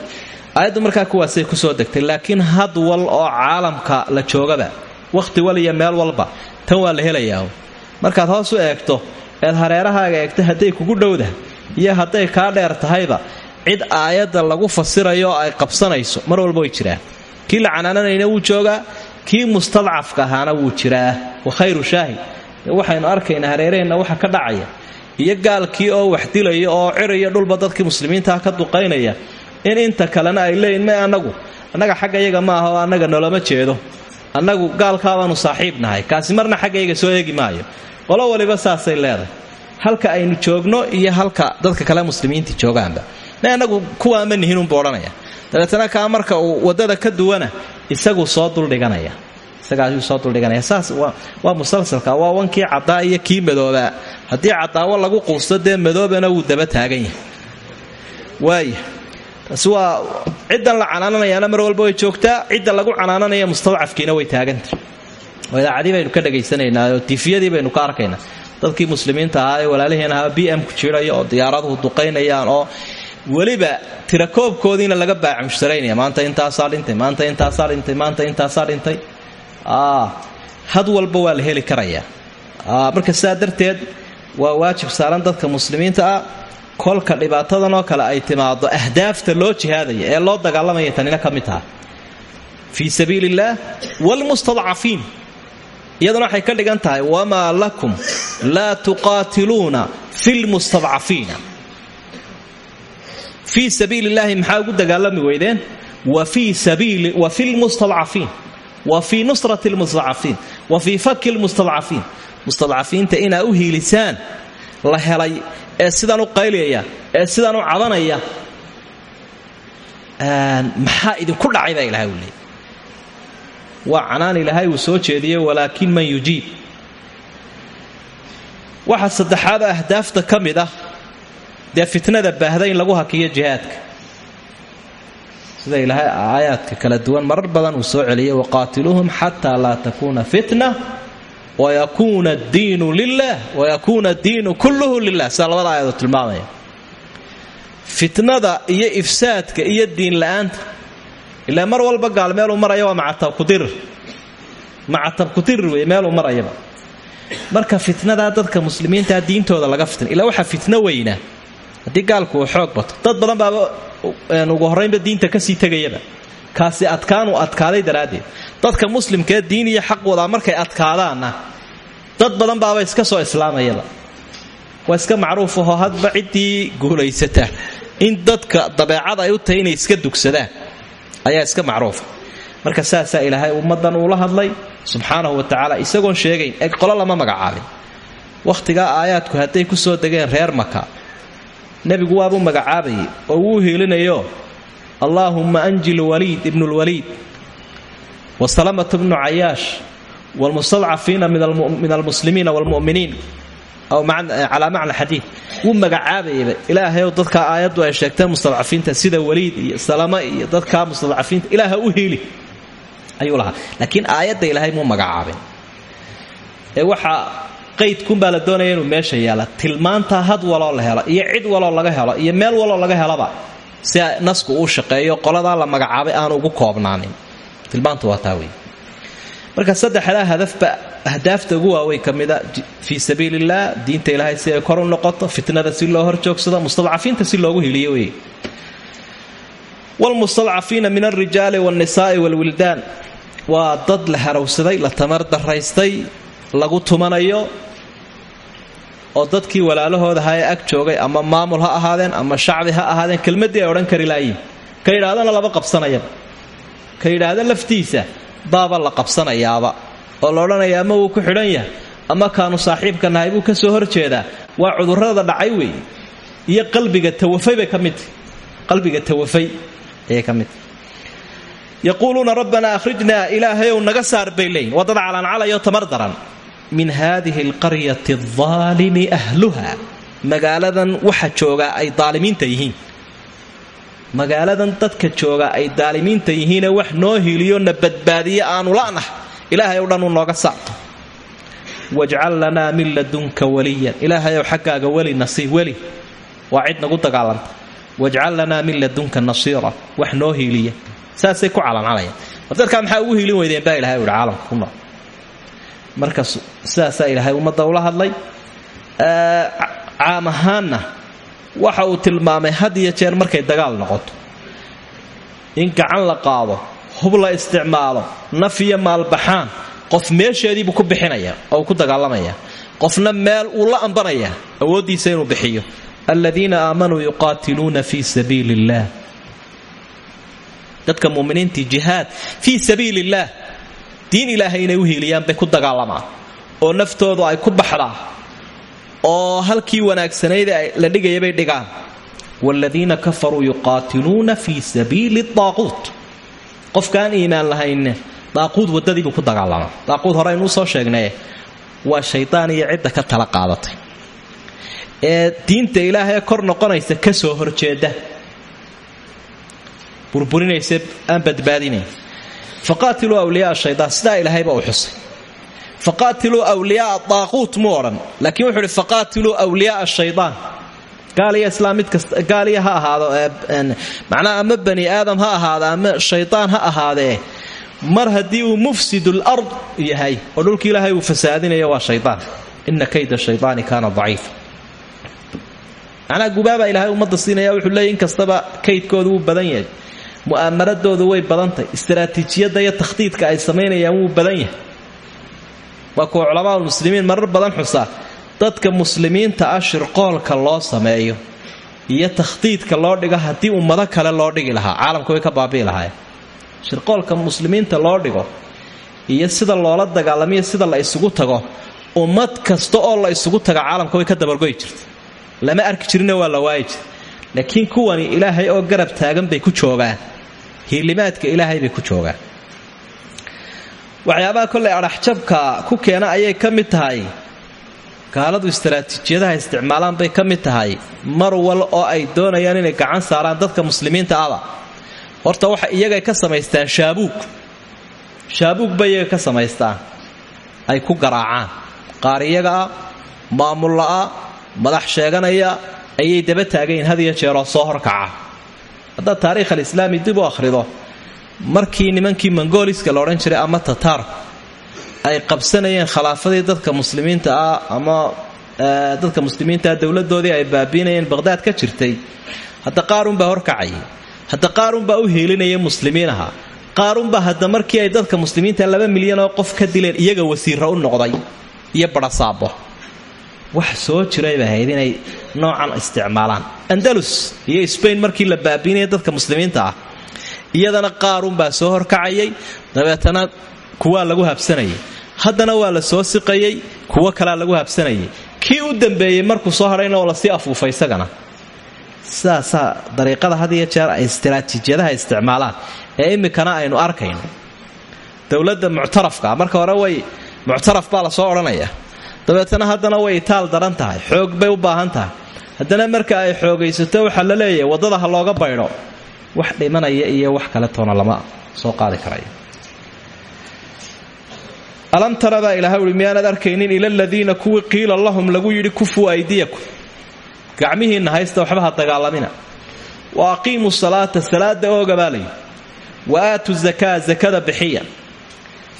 aayaddu markaa kuwaasay ku soo degtay laakiin had wal oo caalamka la joogaba wakhti wal iyo meel walba tan waa la helayaa. Markaad hoos u eegto eed hareerahaaga eegta hadday kugu dhowdah iyo hadday kaa dheer tahayba cid aayadda lagu fasirayo ay qabsanayso mar walba way jiraan. Kii la canaananayna wuu kii mustadcafka ahaana wuu jiraa. Wa khayru shaahid. Waxaynu arkaynaa hareeraheenna waxa ka dhacaya iyo gaalkii oo wax dilaya oo ciraya dhulba dadkii muslimiintaah ka duqaynaya in inta kalena ay leeyihiin me annagu annaga xaggayaga ma aha oo annaga jeedo. Annagu gaalkaabaanu saaxiib kaasi marna xaggayaga soo eegi maayo. Qolo waliba saasay leedahay. Halka aynu joogno iyo halka dadka kale muslimiinta joogaanba. Me annagu kuwaama nihinunbu odhanaya. Dabeetana kaa marka uu ka duwana isagu soo duldhiganaya isagaasuu soo duldhiganaya saas waa musalsalka waa wankii caddaa iyo kii madoobaa haddii caddaawo lagu quusto dee madoobana wuu daba taagan yahay. Waaya taasi waa la canaananayaana mar walba way joogtaa cidda lagu canaananaya mustadcafkiina way taaganta oo idaacadii baynu ka dhagaysanaynaa oo tifiyadii baynu ka arkaynaa dadkii muslimiinta ahaa ee walaalaheen ahaa b ku jiraya oo diyaaraduhu duqaynayaan oo weliba tirakoobkoodiina laga baaca mushtaraynaya maanta intaasaa dhintay maanta intaasaa dhintay maanta intaasaa dhintay. Had walba waa la heli karayaa. Marka sidaa waa waajib saaran dadka muslimiinta ah kolka dhibaatadan oo kale ay timaado ahdaafta loo jihaadaya ee loo dagaalamaya tanina ka mid taha fii sabiili illaah iyaduna waxay ka dhigan tahay wamaa lakum laa tuqaatiluuna fi lmustadcafiina fii sabiili maxaa ugu dagaalami weydeen? Wa fi lmustadcafiin wa fii nusrati lmustadcafiin wa fii faki lmustadcafiin mustadcafiinta inaa u hiilisaan la helay ee sidaan u qayliyaya ee sidaan u cadanaya maxaa idinku dhacay baa ilahay u leeyay waa canaan ilaahay uu soo jeediyey walaakin man yujiib. Waxa saddexaad ahdaafta ka mid ah dee fitnada baahda in lagu hakiyo jihaadka. Sida ilaahay aayaadka kala duwan marar badan uu soo celiyay waqaatiluuhum xataa laa takuuna fitna wayakuuna addiinu lilah wayakuuna addiinu kulluhu lilah sida labada aayadood tilmaamaya fitnada iyo ifsaadka iyo diin la'aanta mar walba gaal meeluu maraya waa macatabkudirir macatabkudirir wey meeluu marayaba marka fitnadaa dadka muslimiintaa diintooda laga fitna ilaa waxaa fitno weynaa haddii gaalku uu xoog bato dad badan baaba ugu horraynba diinta ka sii tegayaba kaasi adkaanuu adkaaday daraaddeed. Dadka muslimkaee diin iyo xaq wadaa markay adkaadaanna dad badan baaba iska soo islaamayaba. Waa iska macruuf ahoo hadba ciddii guulaysata. In dadka dabeecad ay u tahay inay iska dugsadaan ayaa iska macruufa marka saasaa ilaahay ummaddan uula hadlay subxaanahu wa tacaala isagoon sheegayn ee qolo lama magacaabin. Wakhtigaa aayaadku hadday ku soo degeen reer maka nebigu waabuu magacaabayay oo wuu hiilinayo allaahumma anji lwaliid ibnu lwaliid wa salamata bnu cayaash waalmustadcafiina min almuslimiina waalmu'miniin calaa macna xadiid wuu magacaabayaba ilaahayow dadka aayaddu ay sheegteen mustadcafiinta sida waliid iyo salama iyo dadka mustadcafiinta ilaaha u hiili ayuu lahaa. Laakiin aayadda ilaahay muu magacaabin. Ee la doonaya inuu meesha yaalla tilmaantaa had waloo la helo iyo cid waloo laga helo iyo meel waloo laga helaba si nasku uu shaqeeyo qoladaa la magacaabay aanu ugu koobnaanin. Tilmaantu waa taa marka saddexdaa hadafba ahdaafta ugu waaweyn ka mida fii sabiili illah diinta ilaahay si ay kor u noqoto fitnada si loo horjoogsado mustadcafiinta si loogu hiliyo wey wlmustadcafiina min alrijaali wاlnisaai wاlwildaan waa dad la harowsaday la tamar daraystay lagu tumanayo oo dadkii walaalahoodaha ee ag joogay ama maamul ha ahaadeen ama shacbi ha ahaadeen kelmaddii ay odhan kari laayiin ka yidhaahdana laba qabsanayaba ka yidhaahda laftiisa baaba la qabsanayaaba oo la odhanaya ama wuu ku xidhan yahay ama kaanu saaxiibka nahay buu ka soo horjeedaa waa cudurrada dhacay weeye. Iyo qalbiga tawafay bay ka qalbiga tawafay ayay ka midtahy yaquuluuna rabbanaa ilaahayow naga saar bay leeyihiin waa dad calaancalayoo tamar daran min haadihi alqaryati aldaalimi ahluha. Magaaladan waxa joogaa ay daalimiinta yihiin. Magaaladan dadka joogaa ay daalimiinta yihiine wax noo hiliyo na badbaadiye aanu la'nah ilaahay o dhan nooga saacto wajcal lanaa min ladunka waliyan. Ilaahayow xaggaaga weli nasiib weli. Waa cid nagu dagaalanta. Wajcal lanaa min ladunka nasiira. Wax noo hiiliya saasay ku calancalayaan war dadkaa maxaa ugu hiilin weydeen baa ilahay uhi caalamka ku nool marka sidaasaa ilaahay ummadda ula hadlay caam ahaanna waxa uu tilmaamay had iyo jeer markay dagaal noqoto. In gacan la qaado hub la isticmaalo naf iyo maalbaxaan qof meesheediibuu ku bixinaya oo ku dagaalamaya. Qofna meel uu la ambanaya awooddiisa inuu bixiyo. Aladiina aamanuu yuqaatiluuna fii sabiili illaah dadka muminiintii jihaad fii sabiili illaah diin ilaahay inay u hiiliyaan bay ku dagaalamaan oo naftoodu ay ku baxdaa oo halkii wanaagsanayda la dhigayabay dhigaan. Waaladiina kafaruu yuqaatiluuna fii sabiili daaquut qofkaan iimaan lahayne daaquud wadadiibuu ku dagaalamaa daaquud hore aynuu soo sheegnay waa shaydaan iyo cidda ka tala qaadatay. Ee diinta ilaahay kor noqonaysa ka soo horjeeda. Burburinaysa aan badbaadinayn faqaatiluu wliyaaa shayaan sidaa ilaahayba u xusay. Faqaatiluu wliyaaa daaquut muu odhan. Laakiin wuxuu ihi faqaatiluu wliyaaa shayaan gaaliya islaam mid kasta gaaliya ha ahaado macnaha ama bani aadam ha ahaado ama shaytaan ha ahaadee mar haddii uu mufsidul ard yahay oo dhulka ilaahay uu fasaadinayo waa shaytaan. Ina kayda shaytaani kaana daciifa. Macnaha gubaabaa ilaahay ummadda siinaya wuxuu leeyay in kastaba kaydkoodu wuu badan yahay mu'aamaradoodu way badantahy istaraatiijiyadda iyo takhdiidka ay samaynayaan wuu badan yahay. Waa kuwa culamaaulmuslimiin marar badan xusaa dadka muslimiinta ah shirqoolka loo sameeyo iyo takhdiidka loo dhigo haddii ummado kale loo dhigi lahaa caalamka way ka baabi'i lahaayeen. Shirqoolka muslimiinta loo dhigo iyo sida loola dagaalamiyo sida la isugu tago ummad kasta oo la isugu taga caalamka way ka dabargoyi jirta lama arki jirina waa la waayi laakiin kuwani ilaahay oo garab taagan bay ku joogaan hiilimaadka ilaahay bay ku joogaan. Waxyaabaha kollay adhaxjabka ku keena ayay ka mid tahay. Gaaladu istaraatiijiyadaha isticmaalaan bay ka mid tahay. Mar wal oo ay doonayaan inay gacan saaraan dadka muslimiinta aba. Horta waxa iyagay ka samaystaan shaabuug shaabuug bay iyaga ka samaystaan. Ay ku garaacaan. Qaar iyagaa maamulla'a madax sheeganaya ayay daba taagayiin had iyo jeeroo soo horkaca haddaad taariikh alislaami dib u akhrido markii nimankii mongooliska la jiray ama tataarku ay qabsanayeen khilaafadii dadka muslimiinta ah ama dadka muslimiintaa dowladoodii ay baabiinayeen baqhdaad ka jirtay hadda qaarunbaa horkacayay hadda qaarunbaa u heelinaya muslimiin aha qaarunbaa hadda markii ay dadka muslimiinta laba milyan oo qof ka dileen iyaga wasiira u noqday iyo barasaabo wax soo jiray bay inay noocan isticmaalaan. Andalus iyo sbain markii la baabiinaya dadka muslimiinta ah iyadana qaarunbaa soo horkacayay. Dabeetana kuwaa lagu habsanayay. Haddana waa la soo siqayay kuwo kalaa lagu habsanayay. Kii u dambeeyey markuu soo hadhayna oo la sii afuufay isagana. Sidaasaa dariiqada had jeer ay istaraatiijiyadaha isticmaalaan ee iminkana aynu arkayno. Dowladda muctarafka marka hore way muctaraf baa la soo odhanaya dabeetana haddana way itaal daran tahay xoog bay u baahan tahay. Haddana marka ay xoogaysato waxaa la leeyahay waddada ha looga baydho. Wax dhimanaya iyo wax kale toona lama soo qaadi karayo. Alam tara baa ilahay uhi miyaanad arkaynin ila aladiina kuwii qiila lahum? Lagu yidhi kufuu aydiyakum. Gacmihiinna haysta waxba ha dagaalamina. Wa aqiimuu salaata salaada ooga baa layidhi wa aatu zakaa zakada bixiya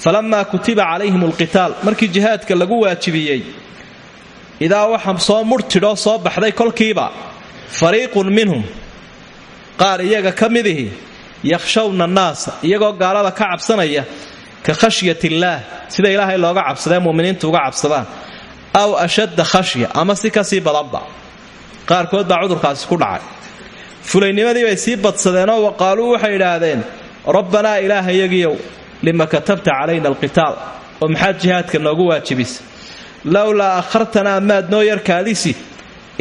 falamaa kutiba calayhim alqitaal markii jihaadka lagu waajibiyey idaa waxa soo murtidhoo soo baxday kolkiiba fariiqun minhum qaar iyaga ka midihi yakhshawna annaasa iyagoo gaalada ka cabsanaya ka khashyat illaah sida ilaahay looga cabsadee muminiintu uga cabsadaan aw ashadda khashya ama si ka sii badanba qaarkood baa cudurkaasi ku dhacay fulaynimadii bay sii badsadeenoo waqaaluu waxay idhaahdeen rabbanaa ilaahayagiyow lima katabta calayna alqitaal oo maxaad jihaadka noogu waajibisa lowlaa akhartanaa maad noo yarkaadisi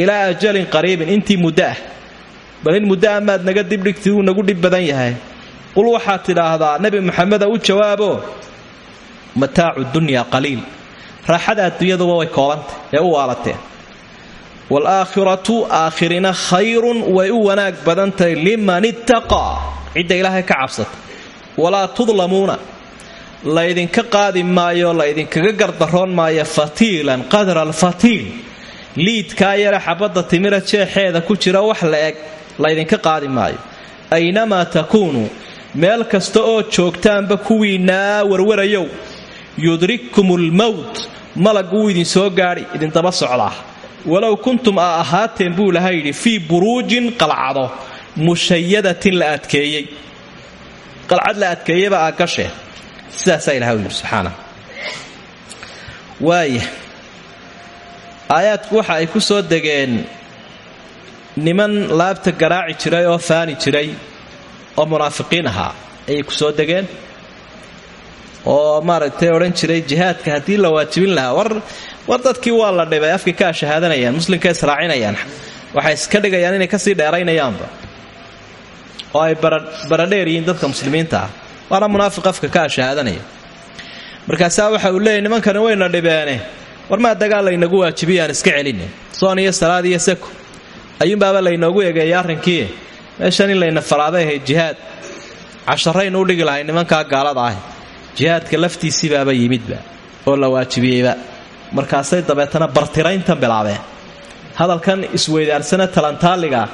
ilaa ajalin qariibin intii muddo ah. Bal in muddo ah maad naga dibdhigti wuu nagu dhib badan yahay. Qul waxaad tidhaahdaa nebi maxameda u jawaabo? Mataacu dunyaa qaliil. Raaxada adduunyaduba way koobantay ee u waalateen waalaakhiratu aakhirina khayrun way wanaag badantahay liman ittaqaa cidda ilaahay ka cabsata walaa tudlamuuna laydinka qaadi maayo laydinkaga gardaroon maayo fatiilan qadra alfatiil. Liidkaa yare xabadda timira jeexeeda ku jira wax la eg laydinka qaadi maayo. Aynamaa takuunuu meel kasta oo joogtaanba kuwiinaa warwarayow. Yudrikkum lmowt malag wuu idin soo gaadhi idindaba socdaa. Walow kuntum a ahaateen buu ilaha yidhi fii buruujin qalcado mushayadatin la adkeeyey. Qalcad la adkeeyeyba aa gashee sidaasaa ilaha u yidhi subxaana waaya aayaadku waxa ay ku soo degeen niman laabta garaaci jiray oo faani jiray oo munaafiqiin ahaa ayay ku soo degeen oo maaragtay odhan jiray jihaadka haddii la waajibin lahaa war war dadkii waa la dhibay afkii kaa shahaadanayaan muslimka israacinayaan waxay iska dhigayaan inay ka sii dheeraynayaanba oo ay baradheer yihiin dadka muslimiinta ah waana munaafiq afka kaa shahaadanaya markaasaa waxa uu leeyay nimankani wayna dhibeene. War maa dagaal laynagu waajibiyaan iska celini soon iyo salaad iyo sako ayuunbaaba laynoogu egeeyay arrinkii meeshan in layna faraaday ahayd jihaad. Casharaynu u dhigi lahay nimankaa gaalada ah jihaadka laftiisiibaaba yimidba oo la waajibiyeyba markaasay dabeetana bartirayntan bilaabeen. Hadalkan isweydaarsana talantaaligaa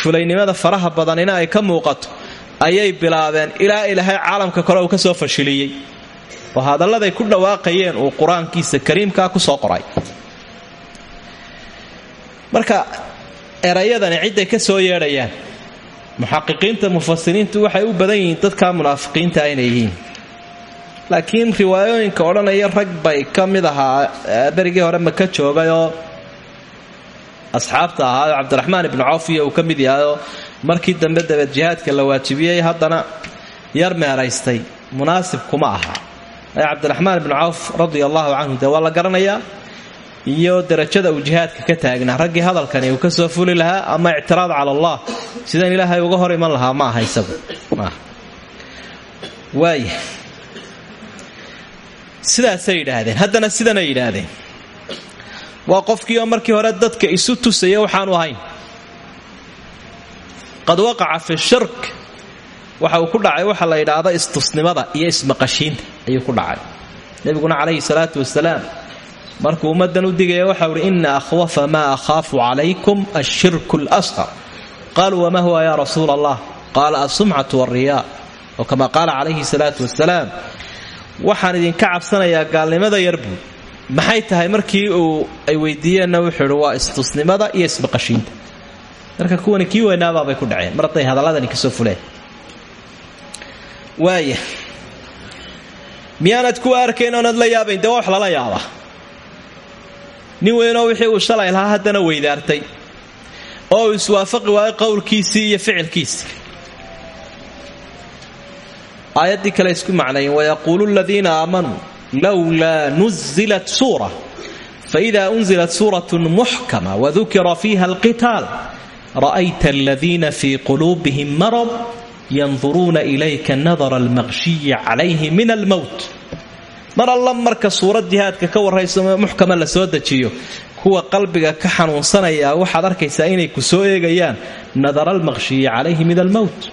fulaynimada faraha badanina ay ka muuqato ayay bilaabeen ilaa ilaahay caalamka kale uu ka soo fashiliyey. Oo hadalladay ku dhawaaqayeen uu qur'aankiisa kariimkaa ku soo qoray. Marka erayadani cidday ka soo yeedhayaan. Muxaqiqiinta mufasiriintu waxay u badan yihiin dadka munaafiqiinta inay yihiin. Laakiin riwaayooyinka odhanaya rag bay ka mid ahaa berigii hore maka joogayoo. Asxaabta ahaa cabdiraxmaan ibnu cawf iyo uu ka mid yahayoo markii dambe dabeed jihaadka la waajibiyey haddana yar meeraystay munaasib kuma aha. Ee cabdiraxmaan ibnu cawf radia allahu canhu dee waa la garanayaa iyo darajada uu jihaadka ka taagnaa raggii hadalkani uu ka soo fuli lahaa ama ictiraad cala allah sidan ilaahay uga hor iman lahaa ma aha isagu. Waaya sidaasay yidhaahdeen. Haddana sidanay yidhaahdeen. Waa qofkii markii hore dadka isu tusaya waxaanu ahayn qad waqaca fi shirk. Waxa uu ku dhacay waxa la yidhaahda istusnimada iyo ismaqashiinta ayuu ku dhacay. Nebiguna calayhi salaatu wasalaam markuu ummadan u digaya waxau uhi ina akhwafa maa akhaafu calaykum ashirku lasqar qaaluu wamaa huwa ya rasuula allah qaala asumcatu walriyaa oo kama qaala calayhi salaatu wasalaam waxaan idinka cabsanayaa gaalnimada yarbuud maxay tahay markii uu ay weydiiyeenna wuxuu ihi istusnimada iyo isbaqashiinta marka kuwani kii weynaabaabay ku dhaceen. Mar hadday hadalladani ka soo fuleen. Waaya miyaanad kuwa arkayn la yaabayn dee wax lala yaaba nin weynoo wixii uu shalay lahaa haddana weydaartay. Oo uu iswaafaqi waayo qowlkiisii iyo ficilkiisii. Aayaddii kale isku macnayen wayaquulu ladiina aamanuu lowlaa nuzilat suura. Faida unzilat suuratu muxkama wadukira fiiha alqitaal ra'ayta aladiina fii quluubihim marad yanduruuna ilayka nadara almaqshiyi calayhi min almowt mar alla marka suurad jihaadka ka warrayso muxkama la soo kuwa qalbiga ka xanuunsanaya waxaad arkaysaa inay ku soo eegayaan nadara almaqshiyi calayhi min almowt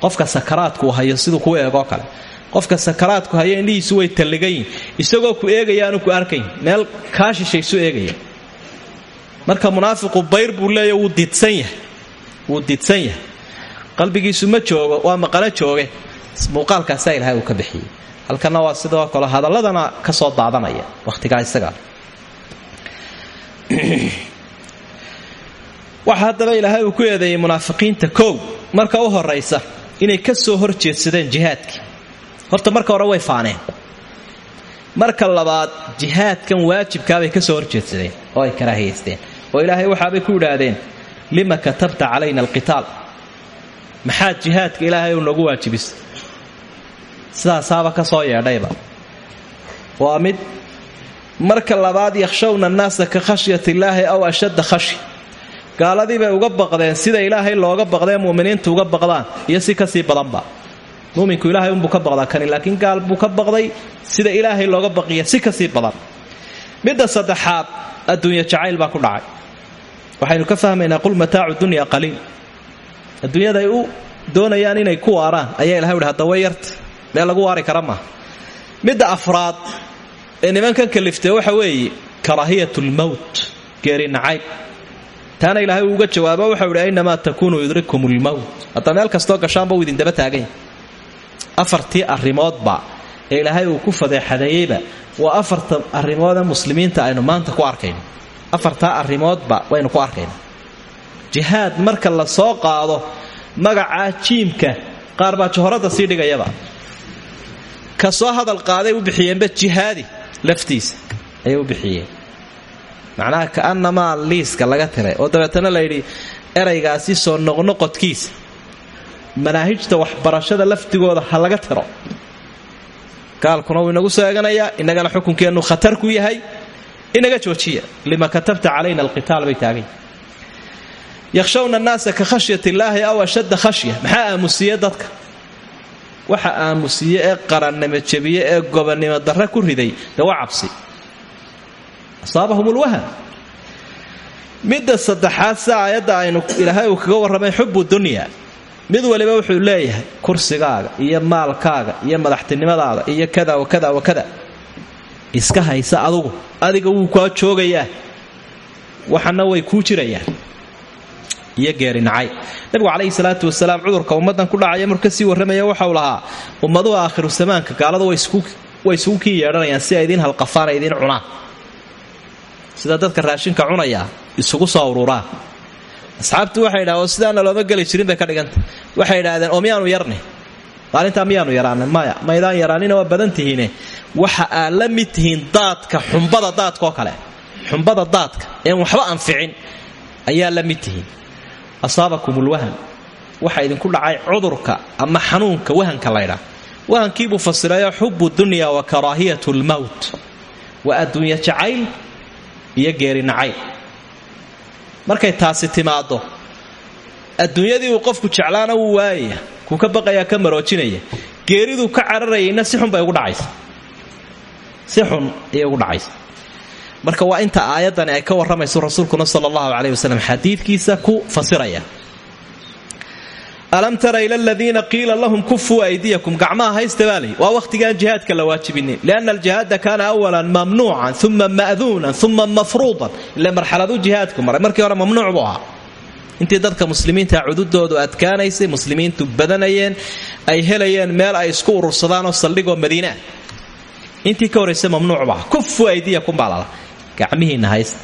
qofka sakaraadku hayo siduu ku eegoo kale qofka sakaraadku hayo indhihiisu way talligayin isagoo ku eegayaanu ku arkayn meel kaa shishaysu eegaya marka munaafiqu bayr buu leeya wuu didsan yahay. Qalbigiisu ma joogo waa maqano jooge. Muuqaalkaasaa ilahay uu ka bixiyey. Halkana waa sidoo kale hadalladana ka soo daadanaya wakhtigaa isaga. Waxa haddaba ilaahay uu ku eedeeyey munaafiqiinta kow marka u horaysa inay ka soo hor jeedsadeen jihaadkii. Horta marka hore way faaneen. Marka labaad jihaadkan waajibkaabay ka soo horjeedsadeen oo ay karaahiyaysteen oo ilaahay waxaabay ku idhaahdeen lima katabta calayna alqitaal? Maxaad jihaadka ilaahay uu nagu waajibisay sidaasaaba ka soo yeedhayba. Waa mid marka labaad yakhshawna annaasa ka khashyat illaahi aw ashadda khashya gaaladii bay uga baqdeen sida ilaahay looga baqdee muminiintu uga baqdaan iyo si ka sii badanba. Muminku ilaahay unbuu ka baqdaa kani laakiin gaal buu ka baqday sida ilaahay looga baqiya si ka sii badan. Midda saddexaad adduunye jacayl baa ku dhacay waxaynu ka fahmaynaa qul mataacu dunya qaliil. Adduunyada ay u doonayaan inay ku waaraan ayaa ilahay uhi hadda way meel lagu waari kara maaha. Midda afraad ee nimankan kaliftee waxa weeye karaahiyat lmowt geeri nacayb. Taana ilaahay uu uga jawaabo waxau ihi aynamaa takuunu yudrikum lmowt hadda meel kastoo gashaanba uu idindaba taaganya afartii arrimoodba ee ilaahay uu ku fadeexadeeyeyba waa afarta arrimoodee muslimiinta aynu maanta ku arkayno afartaa arrimoodba waynu ku arkayna. Jihaad marka la soo qaado magacaa jiimka qaar baa jahoradda sii dhigayaba ka soo hadal qaaday u bixiyeenba jihaadi laftiisa ayay u bixiyeen. Macnaha ka'annamaa liiska laga tiray oo dabeetana layidhi eraygaasi soo noqnoqodkiisa manaahijta waxbarashada laftigooda ha laga tiro gaalkuna wuu inagu soo eganayaa innagana xukunkeennu khatar ku yahay inaga joojiya lima katabta calayna alqitaal bay taagay. Yakhshawna annaasa ka khashyat illaahi aw ashadda khashya. Maxaa aamusiye dadka? Waxa aamusiye ee qarannimo jebiye ee gobonnimo darre ku riday dee waa cabsi. Asaabahum ulwahan midda saddexaad si aayadda aynu ilaahay uu kaga warramay xubu dunya. Mid waliba wuxuu leeyahay kursigaaga iyo maalkaaga iyo madaxtinimadaada iyo kada wa kada wa kada iska haysa adugu adiga wuu kaa joogayaa. Waxana way kuu jirayaan. Iyo geerinacay nabigu calayhi salaatu wasalaam cudurka ummaddan ku dhacaya maruu ka sii warramaya waxau lahaa ummaduhu aakhiru samaanka gaaladu way isugu kii yeedhanayaan si ay idiin halqafaan ay idiin cunaan. Sida dadka raashinka cunaya isugu soo ururaan asxaabtu waxay idhahdeen oo sidaana looma geli jirin bay ka dhiganta waxay oo miyaanu yarni maalintaa miyaanu yaraanin? Maya maydaan yaraanina waa badan tihiine. Waxa aad mid tihiin daadka xumbada daadkaoo kale. Xumbada daadka een waxba anficin ayaa la mid tihiin. Asaabakum ulwahan waxa idinku dhacay cudurka ama xanuunka wahanka laydhaa wahankiibuu fasirayo xubu dunya wa karaahiyat lmowt waa adduunye jacayl iyo geeri nacayl. Markay taasi timaaddo adduunyadii uu qofku jeclaana wuu kuu ka baqayaa ka maroojinaya. Geeriduu ka cararayayna si xun bay ugu dhacaysa. Si xun ayay ugu dhacaysa. Marka waa inta aayaddani ay ka warramayso rasuulkuna sala allahu caleyh wasalam ku fasiraya. Alam tara ila aladiina qiila lahum kufuu aydiyakum. Gacmaha haysta baa lay waa wakhtigaan jihaadka la waajibinin lianna aljihaada kaana awalan mamnuucan uma ma'duunan uma mafruudan. Ile marxaladuu jihaadku maray. Markii hore mamnuuc buu intii dadka muslimiinta cududoodu adkaanaysay muslimiintu badanayeen ay helayeen meel ay isku urursadaanoo saldhigoo madiinaa intii ka horraysa mamnuuc baa kufuu aydiyakum baa lala gacmihiinna haysta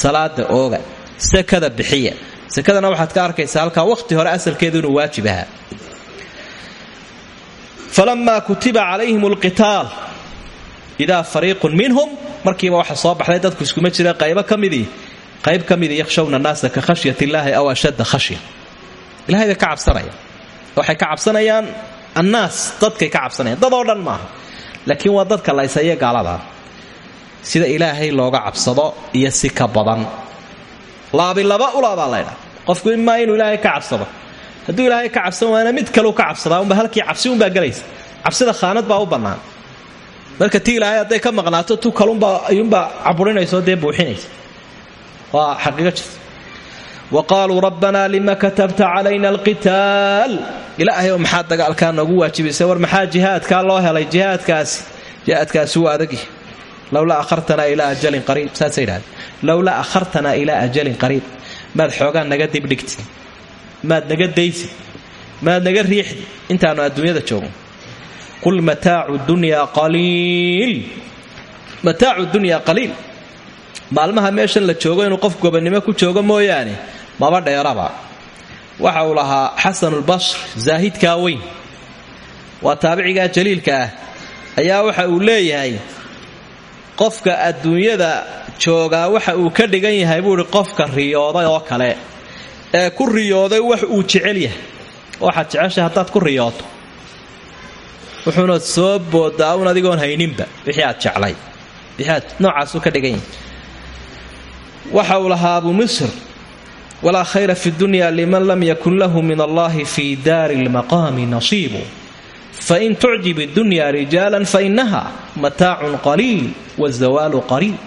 salaada ooga sakada bixiya. Sakadana waxaad ka arkaysaa halkaa wakhti hore asalkeedu inuu waajib ahaa. Falamaa kutiba calayhim alqitaal idaa fariiqun minhum markiiba waxa soo baxday dadku iskuma jira qaybo ka midii qayb ka midii yakhshawna annaasa ka khashyat illaahi aw ashadda khashya. Ilahay bay ka cabsanayaan. Waxay ka cabsanayaan annaas dadkay ka cabsanayaan. Dad oo dhan maaha. Laakiin waa dadka laysaye gaaladaa sida ilaahay looga cabsado iyo si ka badan. Laabilaba ulaabaa laydha qofku imaa inuu ilaahay ka cabsado. Hadduu ilaahay ka cabsan waana mid kaleu ka cabsadaa unba halkii cabsi unbaa gelaysa cabsida khaanad baa u bannaan. Marka tii ilaahay hadday ka maqnaato tu kalunbaa ayuunbaa caburinaysaoo dee buuxinaysa waa xaqiiqo jirta. Wa qaaluu rabbanaa lima katabta calayna alqitaal. Ilaahay oo maxaa dagaalkaa noogu waajibaysay war maxaa jihaadkaa loo helay? Jihaadkaasi jihaadkaasi waa adagi lowlaa ahartanaa ilaa ajalin qariib saasay idhahdeen lowlaa akhartanaa ilaa ajalin qariib. Maad xoogaa naga dibdhigti maad naga daysi. Maad naga riixdi. Intaanu adduunyada joogno. Qul mataacu dunyaa qaliil. Mataacu dunyaa qaliil maalmaha meeshan la joogo inuu qof gobonnimo ku joogo mooyaane maba dheeraba. Waxa uu lahaa xasanulbasr zaahidkaa weyn. Waa taabicigaa jaliilka ah. Ayaa waxa uu leeyahay qofka adduunyada joogaa waxa uu ka dhigan yahay buu ihi qofka riyooday oo kale. Ee ku riyooday wax uu jecel yahay. Waxaad jeceshay haddaad ku riyooto. Wuxuuna soo boodaa un adigoon hayninba wixii aad jeclay. Wixii aad noocaasuu ka dhigan yahay waxa uu lahaa abu misr walaa khayra fi dunya liman lam yakun lahu min allahi fi daari lmaqaami nasiibu. Fain tucjib dunya rijaala fainaha mataacun qaliil wazawaalu qariib.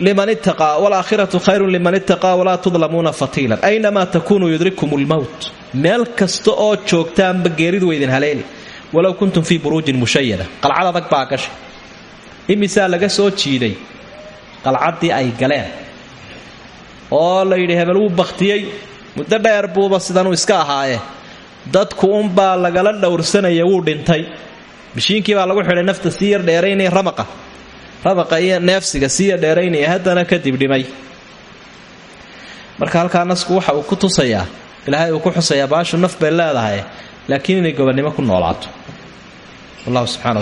Liman ittaqaa walaakhiratu khayrun liman ittaqaa walaa tudlamuuna fatiilan. Aynamaa takuunu yudrikum lmowt meel kasta oo joogtaanba geeridu wa idin haleeli walow kuntum fii buruujin mushayada qalcad adag baa gashay. Laga soo jiiday qalcaddii ay galeen oo la yidhi hebel wuu bakhtiyey. Muddo dheer buuba sidanuu iska ahaaye. Dadku unbaa lagala dhowrsanaya wuu dhintay. Mishiinkii baa lagu xidhay nafta sii yar dheeraynaya ramaqa. Ramaqa iyo neefsiga sii yar dheeraynaya haddana kadib dhimay. Marka halkaa nasku waxa uu ku tusayaa ilaahay uu ku xusayaa baashu naf bay leedahay laakiin inay gobonnimo ku noolaato wallahu subxana wa